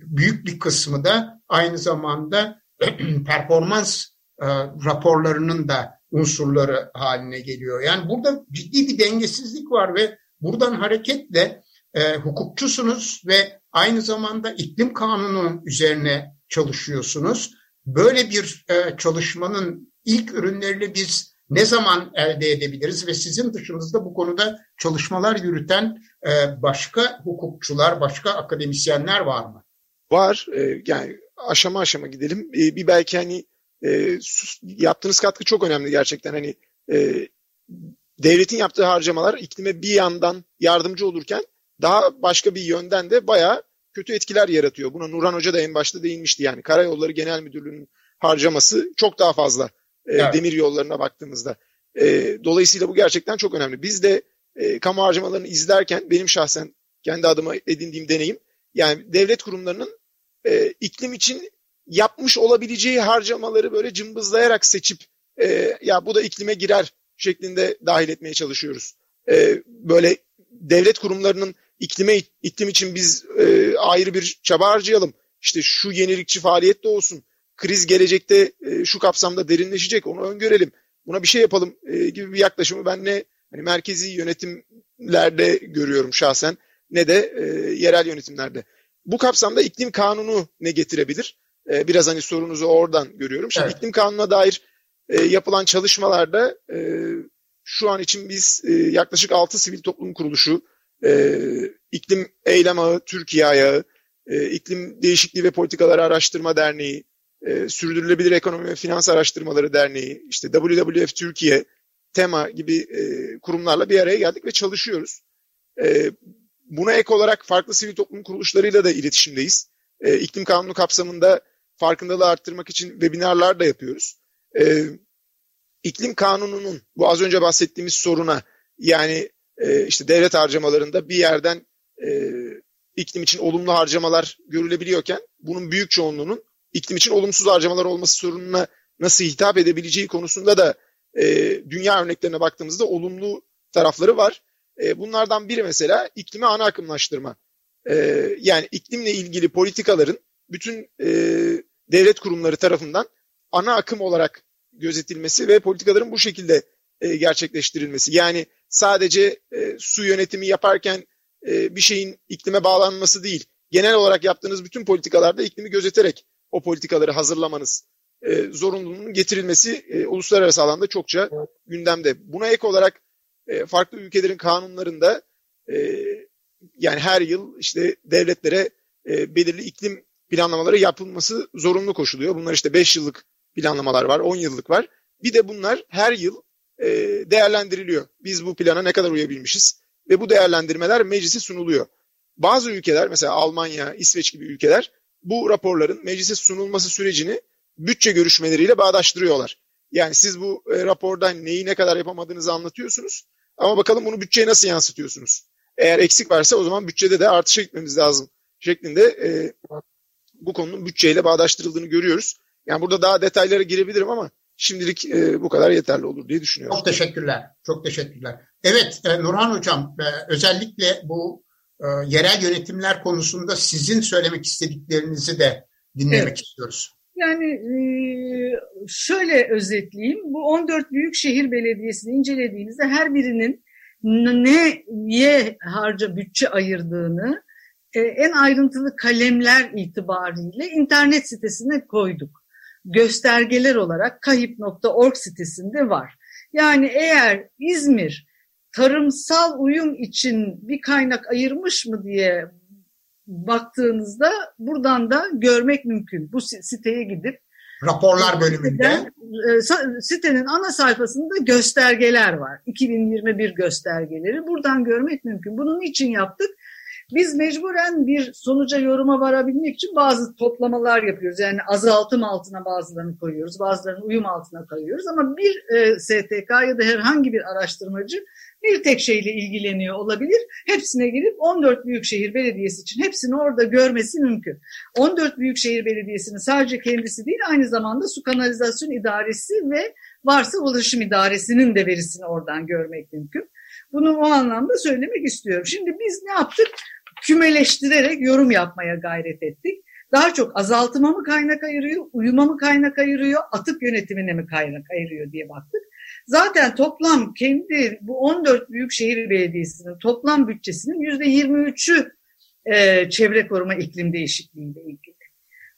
S1: büyük bir kısmı da aynı zamanda performans e, raporlarının da unsurları haline geliyor. Yani burada ciddi bir dengesizlik var ve buradan hareketle e, hukukçusunuz ve aynı zamanda iklim kanunu üzerine çalışıyorsunuz. Böyle bir e, çalışmanın ilk ürünlerini biz ne zaman elde edebiliriz ve sizin dışınızda bu konuda çalışmalar yürüten e, başka hukukçular, başka akademisyenler var mı?
S4: Var. E, yani aşama aşama gidelim. E, bir belki hani e, yaptığınız katkı çok önemli gerçekten. Hani e, devletin yaptığı harcamalar iklime bir yandan yardımcı olurken daha başka bir yönden de bayağı kötü etkiler yaratıyor. Buna Nurhan Hoca da en başta değinmişti. Yani Karayolları Genel Müdürlüğü'nün harcaması çok daha fazla e, evet. demir yollarına baktığımızda. E, dolayısıyla bu gerçekten çok önemli. Biz de e, kamu harcamalarını izlerken benim şahsen kendi adıma edindiğim deneyim yani devlet kurumlarının e, iklim için yapmış olabileceği harcamaları böyle cımbızlayarak seçip e, ya bu da iklime girer şeklinde dahil etmeye çalışıyoruz. E, böyle devlet kurumlarının iklime iklim için biz e, ayrı bir çaba harcayalım. İşte şu yenilikçi faaliyet de olsun. Kriz gelecekte e, şu kapsamda derinleşecek onu öngörelim. Buna bir şey yapalım e, gibi bir yaklaşımı ben ne hani merkezi yönetimlerde görüyorum şahsen ne de e, yerel yönetimlerde. Bu kapsamda iklim kanunu ne getirebilir? E, biraz hani sorunuzu oradan görüyorum. Şimdi evet. iklim kanununa dair e, yapılan çalışmalarda e, şu an için biz e, yaklaşık 6 sivil toplum kuruluşu, e, İklim Eylem Ağı, Türkiye Ayağı, e, İklim Değişikliği ve Politikaları Araştırma Derneği, e, Sürdürülebilir Ekonomi ve Finans Araştırmaları Derneği, işte WWF Türkiye, TEMA gibi e, kurumlarla bir araya geldik ve çalışıyoruz. E, buna ek olarak farklı sivil toplum kuruluşlarıyla da iletişimdeyiz. E, iklim kanunu kapsamında farkındalığı arttırmak için webinarlar da yapıyoruz. E, iklim kanununun bu az önce bahsettiğimiz soruna yani e, işte devlet harcamalarında bir yerden e, iklim için olumlu harcamalar görülebiliyorken bunun büyük çoğunluğunun iklim için olumsuz harcamalar olması sorununa nasıl hitap edebileceği konusunda da e, dünya örneklerine baktığımızda olumlu tarafları var. E, bunlardan biri mesela iklime ana akımlaştırma. E, yani iklimle ilgili politikaların bütün e, devlet kurumları tarafından ana akım olarak gözetilmesi ve politikaların bu şekilde e, gerçekleştirilmesi. Yani sadece e, su yönetimi yaparken e, bir şeyin iklime bağlanması değil. Genel olarak yaptığınız bütün politikalarda iklimi gözeterek o politikaları hazırlamanız e, zorunluluğunun getirilmesi e, uluslararası alanda çokça gündemde. Buna ek olarak e, farklı ülkelerin kanunlarında e, yani her yıl işte devletlere e, belirli iklim planlamaları yapılması zorunlu koşuluyor. Bunlar işte 5 yıllık planlamalar var, 10 yıllık var. Bir de bunlar her yıl e, değerlendiriliyor. Biz bu plana ne kadar uyabilmişiz ve bu değerlendirmeler meclise sunuluyor. Bazı ülkeler mesela Almanya, İsveç gibi ülkeler bu raporların meclise sunulması sürecini bütçe görüşmeleriyle bağdaştırıyorlar. Yani siz bu e, rapordan neyi ne kadar yapamadığınızı anlatıyorsunuz ama bakalım bunu bütçeye nasıl yansıtıyorsunuz? Eğer eksik varsa o zaman bütçede de artışa gitmemiz lazım şeklinde e, bu konunun bütçeyle bağdaştırıldığını görüyoruz. Yani burada daha detaylara girebilirim ama şimdilik e, bu kadar yeterli olur diye düşünüyorum.
S1: Çok teşekkürler. Çok teşekkürler. Evet e, Nurhan Hocam e, özellikle bu e, yerel yönetimler konusunda sizin söylemek istediklerinizi de dinlemek evet. istiyoruz.
S2: Yani e, şöyle özetleyeyim. Bu 14 büyükşehir belediyesini incelediğimizde her birinin neye harca bütçe ayırdığını e, en ayrıntılı kalemler itibariyle internet sitesine koyduk. Göstergeler olarak kayıp.org sitesinde var. Yani eğer İzmir tarımsal uyum için bir kaynak ayırmış mı diye baktığınızda buradan da görmek mümkün. Bu siteye gidip
S1: raporlar bölümünde
S2: e, sitenin ana sayfasında göstergeler var. 2021 göstergeleri buradan görmek mümkün. Bunun için yaptık? Biz mecburen bir sonuca yoruma varabilmek için bazı toplamalar yapıyoruz. Yani azaltım altına bazılarını koyuyoruz, bazılarını uyum altına koyuyoruz. Ama bir e, STK ya da herhangi bir araştırmacı bir tek şeyle ilgileniyor olabilir. Hepsine girip 14 Büyükşehir Belediyesi için hepsini orada görmesi mümkün. 14 Büyükşehir Belediyesi'nin sadece kendisi değil aynı zamanda su kanalizasyon idaresi ve varsa ulaşım idaresinin de verisini oradan görmek mümkün. Bunu o anlamda söylemek istiyorum. Şimdi biz ne yaptık? Kümeleştirerek yorum yapmaya gayret ettik. Daha çok azaltıma mı kaynak ayırıyor, uyuma mı kaynak ayırıyor, atık yönetimine mi kaynak ayırıyor diye baktık. Zaten toplam kendi bu 14 büyükşehir belediyesinin toplam bütçesinin yüzde 23'ü e, çevre koruma iklim değişikliğiyle ilgili.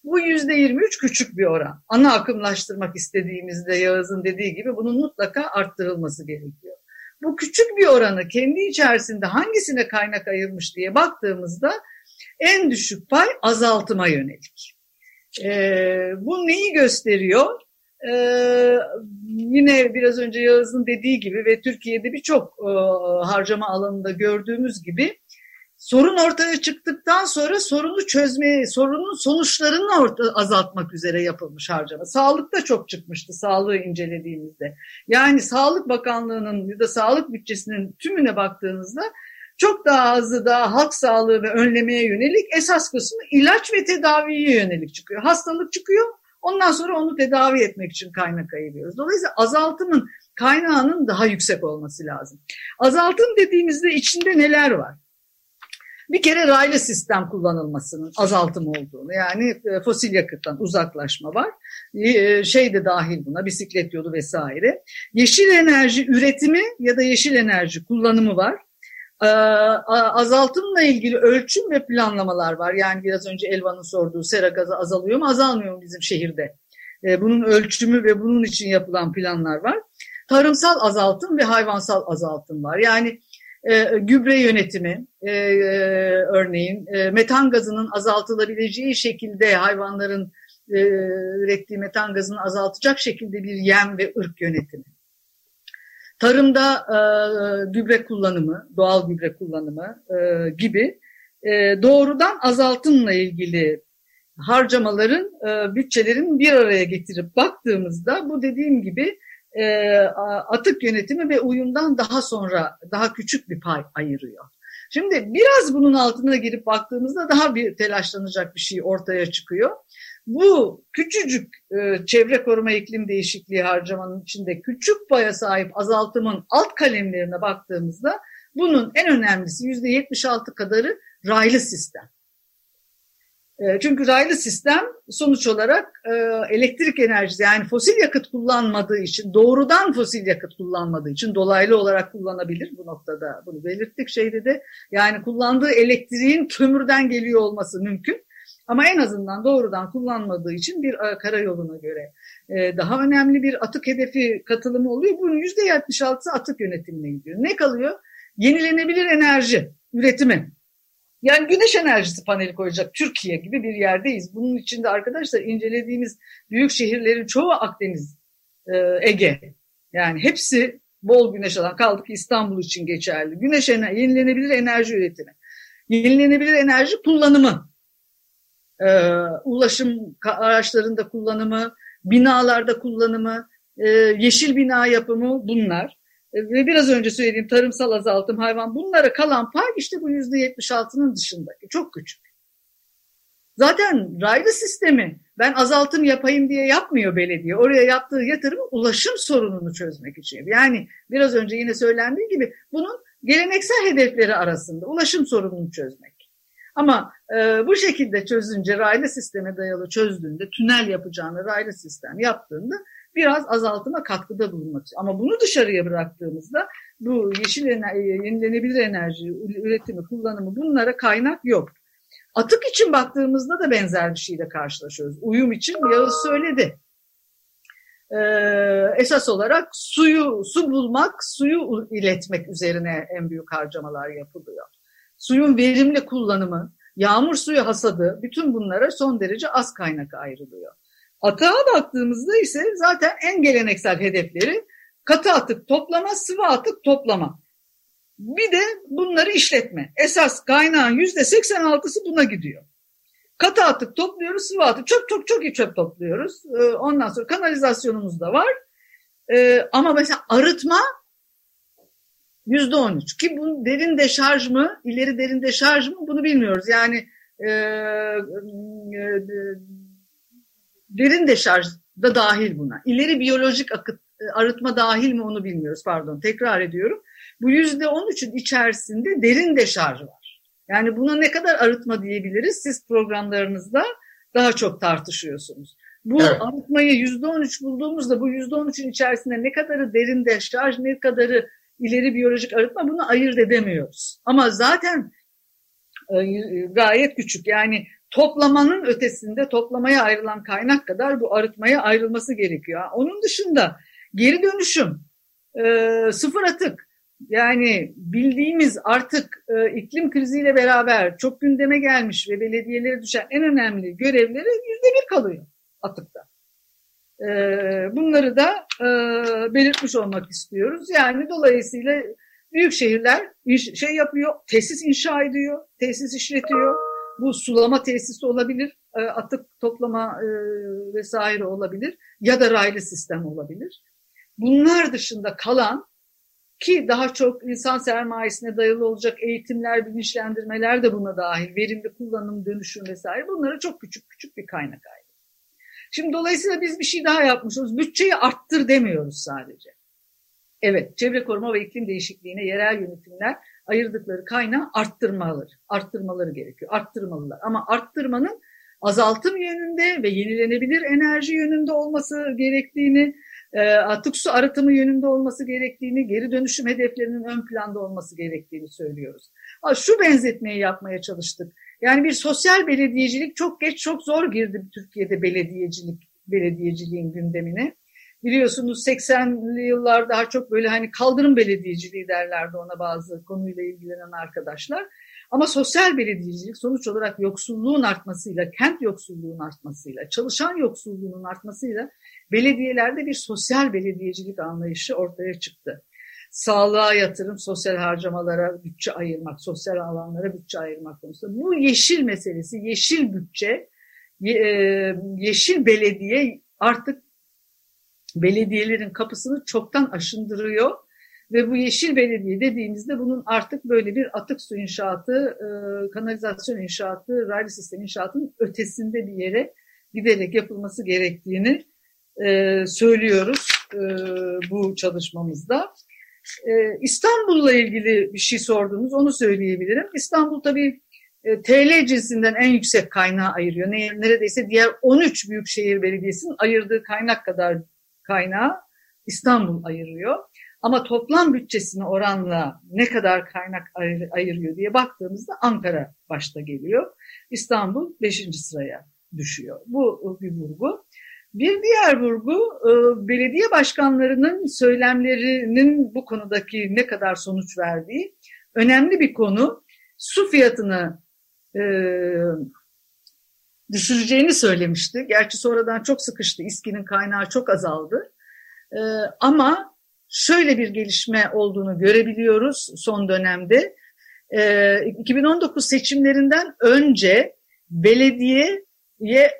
S2: Bu yüzde 23 küçük bir oran. Ana akımlaştırmak istediğimizde Yağız'ın dediği gibi bunun mutlaka arttırılması gerekiyor. Bu küçük bir oranı kendi içerisinde hangisine kaynak ayırmış diye baktığımızda en düşük pay azaltıma yönelik. Ee, bu neyi gösteriyor? Ee, yine biraz önce Yağız'ın dediği gibi ve Türkiye'de birçok e, harcama alanında gördüğümüz gibi sorun ortaya çıktıktan sonra sorunu çözmeye, sorunun sonuçlarını orta, azaltmak üzere yapılmış harcama. Sağlıkta çok çıkmıştı sağlığı incelediğimizde. Yani Sağlık Bakanlığı'nın ya da sağlık bütçesinin tümüne baktığınızda çok daha azı daha halk sağlığı ve önlemeye yönelik esas kısmı ilaç ve tedaviye yönelik çıkıyor. Hastalık çıkıyor Ondan sonra onu tedavi etmek için kaynak ayırıyoruz. Dolayısıyla azaltımın kaynağının daha yüksek olması lazım. Azaltım dediğimizde içinde neler var? Bir kere raylı sistem kullanılmasının azaltım olduğunu yani e, fosil yakıttan uzaklaşma var. E, şey de dahil buna bisiklet yolu vesaire. Yeşil enerji üretimi ya da yeşil enerji kullanımı var. Azaltımla ilgili ölçüm ve planlamalar var. Yani biraz önce Elvan'ın sorduğu sera gazı azalıyor mu azalmıyor mu bizim şehirde? Bunun ölçümü ve bunun için yapılan planlar var. Tarımsal azaltım ve hayvansal azaltım var. Yani e, gübre yönetimi e, e, örneğin e, metan gazının azaltılabileceği şekilde hayvanların e, ürettiği metan gazını azaltacak şekilde bir yem ve ırk yönetimi. Tarımda e, gübre kullanımı, doğal gübre kullanımı e, gibi e, doğrudan azaltımla ilgili harcamaların, e, bütçelerin bir araya getirip baktığımızda bu dediğim gibi e, atık yönetimi ve uyumdan daha sonra daha küçük bir pay ayırıyor. Şimdi biraz bunun altına girip baktığımızda daha bir telaşlanacak bir şey ortaya çıkıyor. Bu küçücük e, çevre koruma iklim değişikliği harcamanın içinde küçük paya sahip azaltımın alt kalemlerine baktığımızda Bunun en önemlisi yüzde 76 kadarı raylı sistem. E, çünkü raylı sistem sonuç olarak e, elektrik enerjisi yani fosil yakıt kullanmadığı için doğrudan fosil yakıt kullanmadığı için dolaylı olarak kullanabilir bu noktada bunu belirttik şeyde de yani kullandığı elektriğin kömürden geliyor olması mümkün ama en azından doğrudan kullanmadığı için bir e, karayoluna göre daha önemli bir atık hedefi katılımı oluyor. Bunun %76'sı atık yönetimine gidiyor. Ne kalıyor? Yenilenebilir enerji üretimi. Yani güneş enerjisi paneli koyacak Türkiye gibi bir yerdeyiz. Bunun içinde arkadaşlar incelediğimiz büyük şehirlerin çoğu Akdeniz, e, Ege. Yani hepsi bol güneş alan. Kaldı ki İstanbul için geçerli. Güneş enerji, yenilenebilir enerji üretimi. Yenilenebilir enerji kullanımı. E, ulaşım araçlarında kullanımı, binalarda kullanımı, e, yeşil bina yapımı bunlar ve biraz önce söylediğim tarımsal azaltım, hayvan bunlara kalan pay işte bu yüzde yetmiş altının dışındaki. Çok küçük. Zaten raylı sistemi ben azaltım yapayım diye yapmıyor belediye. Oraya yaptığı yatırım ulaşım sorununu çözmek için. Yani biraz önce yine söylendiği gibi bunun geleneksel hedefleri arasında ulaşım sorununu çözmek. Ama e, bu şekilde çözünce raylı sisteme dayalı çözdüğünde tünel yapacağını raylı sistem yaptığında biraz azaltıma katkıda bulunmak için. Ama bunu dışarıya bıraktığımızda bu yeşil enerji, yenilenebilir enerji üretimi, kullanımı bunlara kaynak yok. Atık için baktığımızda da benzer bir şeyle karşılaşıyoruz. Uyum için Yağız söyledi. Ee, esas olarak suyu su bulmak, suyu iletmek üzerine en büyük harcamalar yapılıyor. Suyun verimli kullanımı, yağmur suyu hasadı, bütün bunlara son derece az kaynak ayrılıyor. Atığa baktığımızda ise zaten en geleneksel hedefleri katı atık toplama, sıvı atık toplama. Bir de bunları işletme. Esas kaynağın yüzde 86'sı buna gidiyor. Katı atık topluyoruz, sıvı atık. Çok çok çok iyi çöp topluyoruz. Ee, ondan sonra kanalizasyonumuz da var. Ee, ama mesela arıtma yüzde 13 ki bu derin deşarj mı, ileri derin deşarj mı bunu bilmiyoruz. Yani e, e, derin deşarj da dahil buna. İleri biyolojik akıt, e, arıtma dahil mi onu bilmiyoruz pardon tekrar ediyorum. Bu yüzde on üçün içerisinde derin deşarj var. Yani buna ne kadar arıtma diyebiliriz siz programlarınızda daha çok tartışıyorsunuz. Bu evet. arıtmayı yüzde on üç bulduğumuzda bu yüzde on üçün içerisinde ne kadarı derin deşarj ne kadarı ileri biyolojik arıtma bunu ayırt edemiyoruz. Ama zaten e, gayet küçük yani toplamanın ötesinde toplamaya ayrılan kaynak kadar bu arıtmaya ayrılması gerekiyor. Onun dışında geri dönüşüm, e, sıfır atık yani bildiğimiz artık e, iklim kriziyle beraber çok gündeme gelmiş ve belediyelere düşen en önemli görevleri yüzde bir kalıyor atıkta. E, bunları da e, belirtmiş olmak istiyoruz. Yani dolayısıyla büyük şehirler şey yapıyor, tesis inşa ediyor, tesis işletiyor bu sulama tesisi olabilir, e, atık toplama e, vesaire olabilir ya da raylı sistem olabilir. Bunlar dışında kalan ki daha çok insan sermayesine dayalı olacak eğitimler, bilinçlendirmeler de buna dahil, verimli kullanım, dönüşüm vesaire bunlara çok küçük küçük bir kaynak ayrı. Şimdi dolayısıyla biz bir şey daha yapmışız. Bütçeyi arttır demiyoruz sadece. Evet, çevre koruma ve iklim değişikliğine yerel yönetimler ayırdıkları kaynağı arttırmaları, arttırmaları gerekiyor. Arttırmalılar. Ama arttırmanın azaltım yönünde ve yenilenebilir enerji yönünde olması gerektiğini, e, atık su arıtımı yönünde olması gerektiğini, geri dönüşüm hedeflerinin ön planda olması gerektiğini söylüyoruz. Şu benzetmeyi yapmaya çalıştık. Yani bir sosyal belediyecilik çok geç, çok zor girdi Türkiye'de belediyecilik, belediyeciliğin gündemine. Biliyorsunuz 80'li yıllar daha çok böyle hani kaldırım belediyeciliği derlerdi ona bazı konuyla ilgilenen arkadaşlar. Ama sosyal belediyecilik sonuç olarak yoksulluğun artmasıyla, kent yoksulluğunun artmasıyla, çalışan yoksulluğunun artmasıyla belediyelerde bir sosyal belediyecilik anlayışı ortaya çıktı. Sağlığa yatırım, sosyal harcamalara bütçe ayırmak, sosyal alanlara bütçe ayırmak konusunda. Bu yeşil meselesi, yeşil bütçe, e, yeşil belediye artık belediyelerin kapısını çoktan aşındırıyor ve bu yeşil belediye dediğimizde bunun artık böyle bir atık su inşaatı, e, kanalizasyon inşaatı, raylı sistem inşaatının ötesinde bir yere giderek yapılması gerektiğini e, söylüyoruz e, bu çalışmamızda. İstanbul'la ilgili bir şey sordunuz, onu söyleyebilirim. İstanbul tabii TL cinsinden en yüksek kaynağı ayırıyor. Neredeyse diğer 13 büyükşehir belediyesinin ayırdığı kaynak kadar kaynağı İstanbul ayırıyor. Ama toplam bütçesine oranla ne kadar kaynak ayırıyor diye baktığımızda Ankara başta geliyor. İstanbul 5. sıraya düşüyor. Bu bir vurgu. Bir diğer vurgu e, belediye başkanlarının söylemlerinin bu konudaki ne kadar sonuç verdiği önemli bir konu. Su fiyatını e, düşüreceğini söylemişti. Gerçi sonradan çok sıkıştı. İSKİ'nin kaynağı çok azaldı. E, ama şöyle bir gelişme olduğunu görebiliyoruz son dönemde. 2019 seçimlerinden önce belediyeye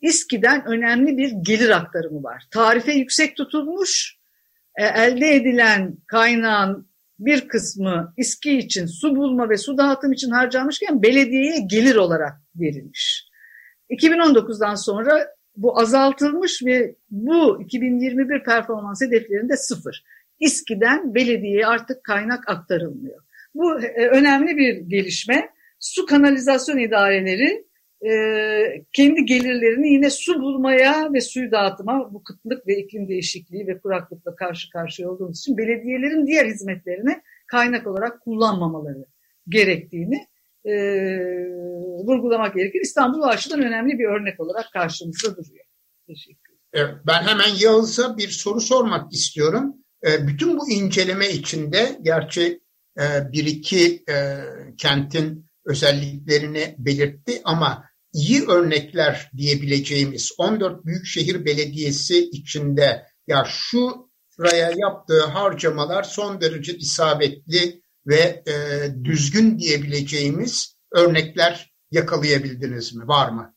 S2: İSKİ'den önemli bir gelir aktarımı var. Tarife yüksek tutulmuş, e, elde edilen kaynağın bir kısmı İSKİ için su bulma ve su dağıtım için harcanmışken belediyeye gelir olarak verilmiş. 2019'dan sonra bu azaltılmış ve bu 2021 performans hedeflerinde sıfır. İSKİ'den belediyeye artık kaynak aktarılmıyor. Bu e, önemli bir gelişme. Su kanalizasyon idareleri e, kendi gelirlerini yine su bulmaya ve suyu dağıtıma bu kıtlık ve iklim değişikliği ve kuraklıkla karşı karşıya olduğumuz için belediyelerin diğer hizmetlerine kaynak olarak kullanmamaları gerektiğini e, vurgulamak gerekir. İstanbul açıdan önemli bir örnek olarak karşımızda duruyor. Teşekkür
S1: ederim. Ben hemen Yağız'a bir soru sormak istiyorum. E, bütün bu inceleme içinde gerçi e, bir iki e, kentin özelliklerini belirtti ama iyi örnekler diyebileceğimiz 14 büyükşehir belediyesi içinde ya şu şuraya yaptığı harcamalar son derece isabetli ve e, düzgün diyebileceğimiz örnekler yakalayabildiniz mi? Var mı?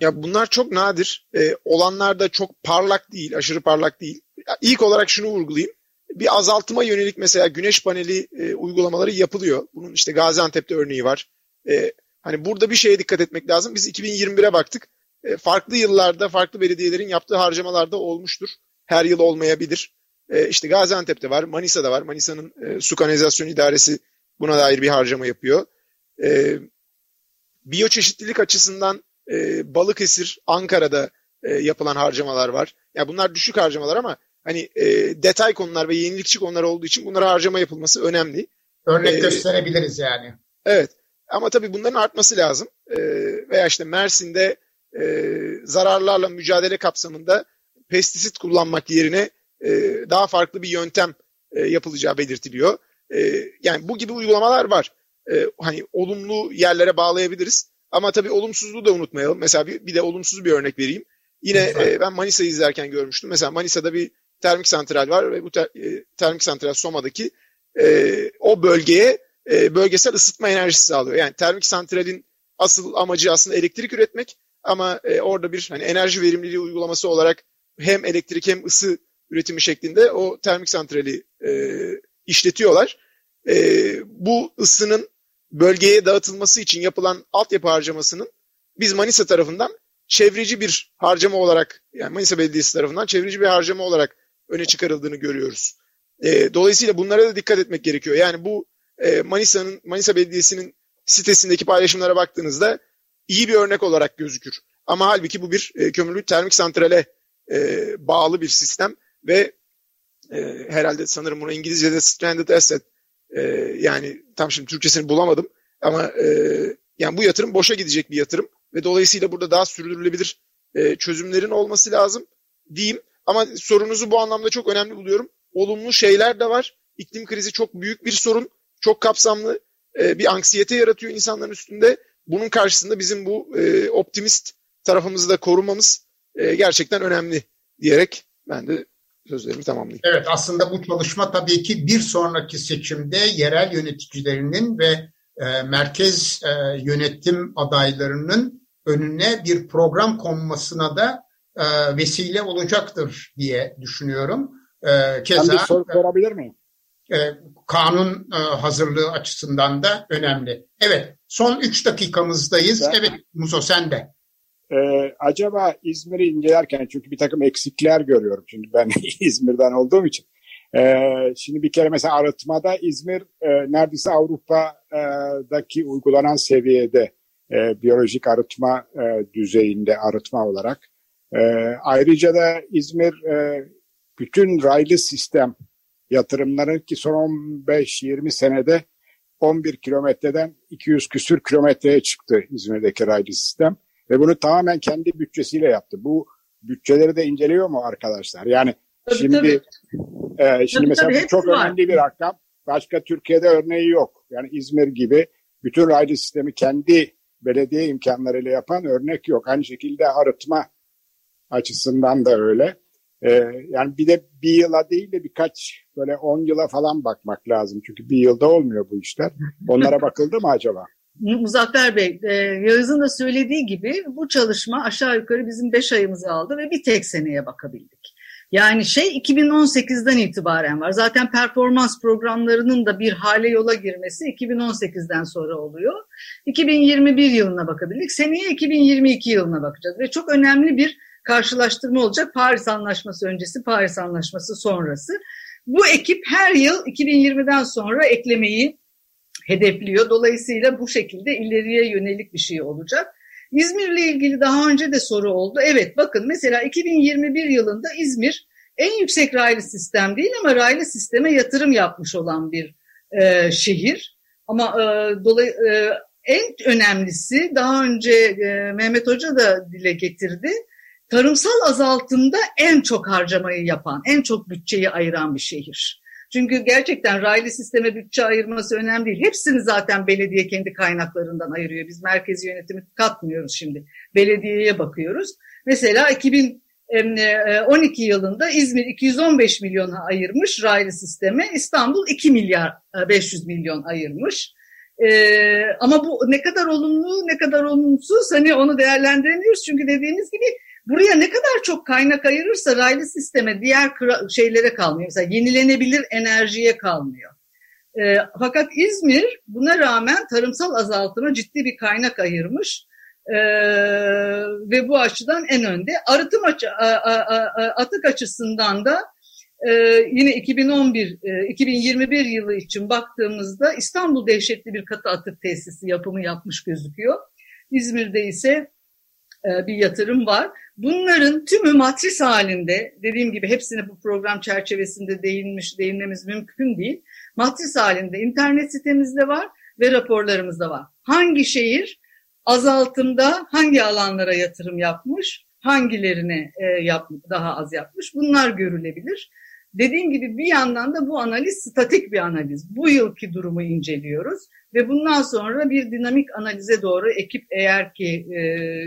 S4: Ya bunlar çok nadir. E, olanlar da çok parlak değil, aşırı parlak değil. Ya, ilk olarak şunu vurgulayayım. Bir azaltıma yönelik mesela güneş paneli e, uygulamaları yapılıyor. Bunun işte Gaziantep'te örneği var. E, Hani burada bir şeye dikkat etmek lazım. Biz 2021'e baktık. E, farklı yıllarda farklı belediyelerin yaptığı harcamalarda olmuştur. Her yıl olmayabilir. E, işte Gaziantep'te var, Manisa'da var. Manisa'nın e, su kanalizasyon idaresi buna dair bir harcama yapıyor. E, biyoçeşitlilik açısından e, Balıkesir, Ankara'da e, yapılan harcamalar var. Ya yani bunlar düşük harcamalar ama hani e, detay konular ve yenilikçi konular olduğu için bunlara harcama yapılması önemli.
S1: Örnek ee, gösterebiliriz yani.
S4: Evet. Ama tabii bunların artması lazım. E, veya işte Mersin'de e, zararlarla mücadele kapsamında pestisit kullanmak yerine e, daha farklı bir yöntem e, yapılacağı belirtiliyor. E, yani bu gibi uygulamalar var. E, hani olumlu yerlere bağlayabiliriz. Ama tabii olumsuzluğu da unutmayalım. Mesela bir, bir de olumsuz bir örnek vereyim. Yine e, ben Manisa'yı izlerken görmüştüm. Mesela Manisa'da bir termik santral var ve bu ter, e, termik santral Soma'daki e, o bölgeye e, bölgesel ısıtma enerjisi sağlıyor. Yani termik santralin asıl amacı aslında elektrik üretmek ama e, orada bir hani enerji verimliliği uygulaması olarak hem elektrik hem ısı üretimi şeklinde o termik santrali e, işletiyorlar. E, bu ısının bölgeye dağıtılması için yapılan altyapı harcamasının biz Manisa tarafından çevreci bir harcama olarak yani Manisa Belediyesi tarafından çevreci bir harcama olarak öne çıkarıldığını görüyoruz. E, dolayısıyla bunlara da dikkat etmek gerekiyor. Yani bu e, Manisa'nın Manisa Belediyesi'nin sitesindeki paylaşımlara baktığınızda iyi bir örnek olarak gözükür. Ama halbuki bu bir e, kömürlü termik santrale e, bağlı bir sistem ve e, herhalde sanırım bunu İngilizce'de stranded asset e, yani tam şimdi Türkçesini bulamadım ama e, yani bu yatırım boşa gidecek bir yatırım ve dolayısıyla burada daha sürdürülebilir e, çözümlerin olması lazım diyeyim. Ama sorunuzu bu anlamda çok önemli buluyorum. Olumlu şeyler de var. İklim krizi çok büyük bir sorun çok kapsamlı e, bir anksiyete yaratıyor insanların üstünde. Bunun karşısında bizim bu e, optimist tarafımızı da korumamız e, gerçekten önemli diyerek ben de sözlerimi tamamlayayım.
S1: Evet aslında bu çalışma tabii ki bir sonraki seçimde yerel yöneticilerinin ve e, merkez e, yönetim adaylarının önüne bir program konmasına da e, vesile olacaktır diye düşünüyorum.
S5: E, keza, ben bir soru sorabilir miyim?
S1: E, kanun e, hazırlığı açısından da önemli. Evet, son üç dakikamızdayız. Ben, evet, Muzo sen de.
S5: E, acaba İzmir'i incelerken çünkü bir takım eksikler görüyorum. Şimdi ben İzmir'den olduğum için. Ee, şimdi bir kere mesela arıtmada İzmir e, neredeyse Avrupa'daki uygulanan seviyede e, biyolojik arıtma e, düzeyinde arıtma olarak. E, ayrıca da İzmir e, bütün raylı sistem yatırımları ki son 15-20 senede 11 kilometreden 200 küsür kilometreye çıktı İzmir'deki raylı sistem. Ve bunu tamamen kendi bütçesiyle yaptı. Bu bütçeleri de inceliyor mu arkadaşlar? Yani
S2: Tabii,
S5: şimdi
S2: tabii.
S5: e, şimdi
S2: Tabii,
S5: mesela
S2: tabii,
S5: bu çok
S2: var.
S5: önemli bir rakam. Başka Türkiye'de örneği yok. Yani İzmir gibi bütün raylı sistemi kendi belediye imkanlarıyla yapan örnek yok. Aynı şekilde arıtma açısından da öyle. Ee, yani bir de bir yıla değil de birkaç böyle 10 yıla falan bakmak lazım. Çünkü bir yılda olmuyor bu işler. Onlara bakıldı mı acaba?
S2: Muzaffer Bey, e, Yağız'ın da söylediği gibi bu çalışma aşağı yukarı bizim 5 ayımızı aldı ve bir tek seneye bakabildik. Yani şey 2018'den itibaren var. Zaten performans programlarının da bir hale yola girmesi 2018'den sonra oluyor. 2021 yılına bakabildik. Seneye 2022 yılına bakacağız ve çok önemli bir karşılaştırma olacak. Paris Anlaşması öncesi, Paris Anlaşması sonrası. Bu ekip her yıl 2020'den sonra eklemeyi hedefliyor. Dolayısıyla bu şekilde ileriye yönelik bir şey olacak. İzmir'le ilgili daha önce de soru oldu. Evet bakın mesela 2021 yılında İzmir en yüksek raylı sistem değil ama raylı sisteme yatırım yapmış olan bir e, şehir. Ama e, dolay, e, en önemlisi daha önce e, Mehmet Hoca da dile getirdi. Tarımsal azaltımda en çok harcamayı yapan, en çok bütçeyi ayıran bir şehir. Çünkü gerçekten raylı sisteme bütçe ayırması önemli değil. Hepsini zaten belediye kendi kaynaklarından ayırıyor. Biz merkezi yönetimi katmıyoruz şimdi. Belediyeye bakıyoruz. Mesela 2012 yılında İzmir 215 milyona ayırmış raylı sisteme. İstanbul 2 milyar 500 milyon ayırmış. Ama bu ne kadar olumlu ne kadar olumsuz hani onu değerlendiremiyoruz. Çünkü dediğiniz gibi buraya ne kadar çok kaynak ayırırsa raylı sisteme diğer şeylere kalmıyor. Mesela yenilenebilir enerjiye kalmıyor. E, fakat İzmir buna rağmen tarımsal azaltıma ciddi bir kaynak ayırmış. E, ve bu açıdan en önde. Arıtım açı, a, a, a, atık açısından da e, yine 2011 e, 2021 yılı için baktığımızda İstanbul dehşetli bir katı atık tesisi yapımı yapmış gözüküyor. İzmir'de ise bir yatırım var. Bunların tümü matris halinde, dediğim gibi hepsine bu program çerçevesinde değinmiş, değinmemiz mümkün değil. Matris halinde internet sitemizde var ve raporlarımızda var. Hangi şehir azaltımda hangi alanlara yatırım yapmış, hangilerine e, yap, daha az yapmış bunlar görülebilir. Dediğim gibi bir yandan da bu analiz statik bir analiz. Bu yılki durumu inceliyoruz ve bundan sonra bir dinamik analize doğru ekip eğer ki e,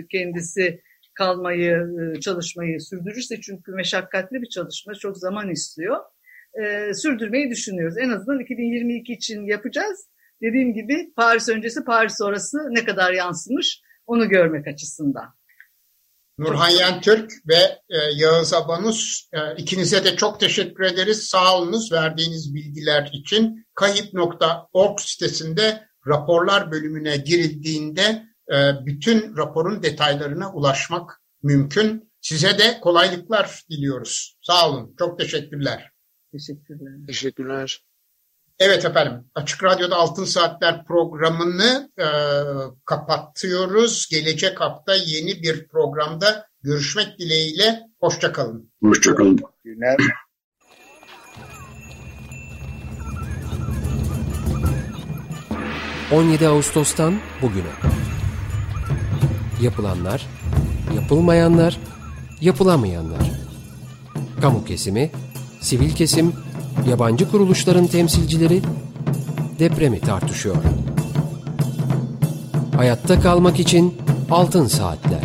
S2: kendisi kalmayı, e, çalışmayı sürdürürse çünkü meşakkatli bir çalışma çok zaman istiyor. E, sürdürmeyi düşünüyoruz. En azından 2022 için yapacağız. Dediğim gibi Paris öncesi, Paris sonrası ne kadar yansımış onu görmek açısından.
S1: Nurhan Yentürk ve e, Yağız Abanus e, ikinize de çok teşekkür ederiz. Sağ olunuz verdiğiniz bilgiler için. Kayıp.org sitesinde raporlar bölümüne girildiğinde e, bütün raporun detaylarına ulaşmak mümkün. Size de kolaylıklar diliyoruz. Sağ olun. Çok teşekkürler.
S2: Teşekkürler.
S4: Teşekkürler.
S1: Evet efendim, Açık Radyo'da Altın Saatler programını e, kapatıyoruz. Gelecek hafta yeni bir programda görüşmek dileğiyle. Hoşçakalın.
S6: Hoşçakalın.
S5: Günler.
S7: ...17 Ağustos'tan bugüne. Yapılanlar, yapılmayanlar, yapılamayanlar. Kamu kesimi, sivil kesim, yabancı kuruluşların temsilcileri depremi tartışıyor. Hayatta kalmak için altın saatler.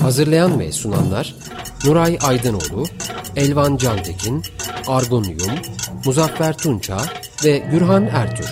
S7: Hazırlayan ve sunanlar Nuray Aydınoğlu, Elvan Cantekin, Argun Yum, Muzaffer Tunça ve Gürhan Ertür.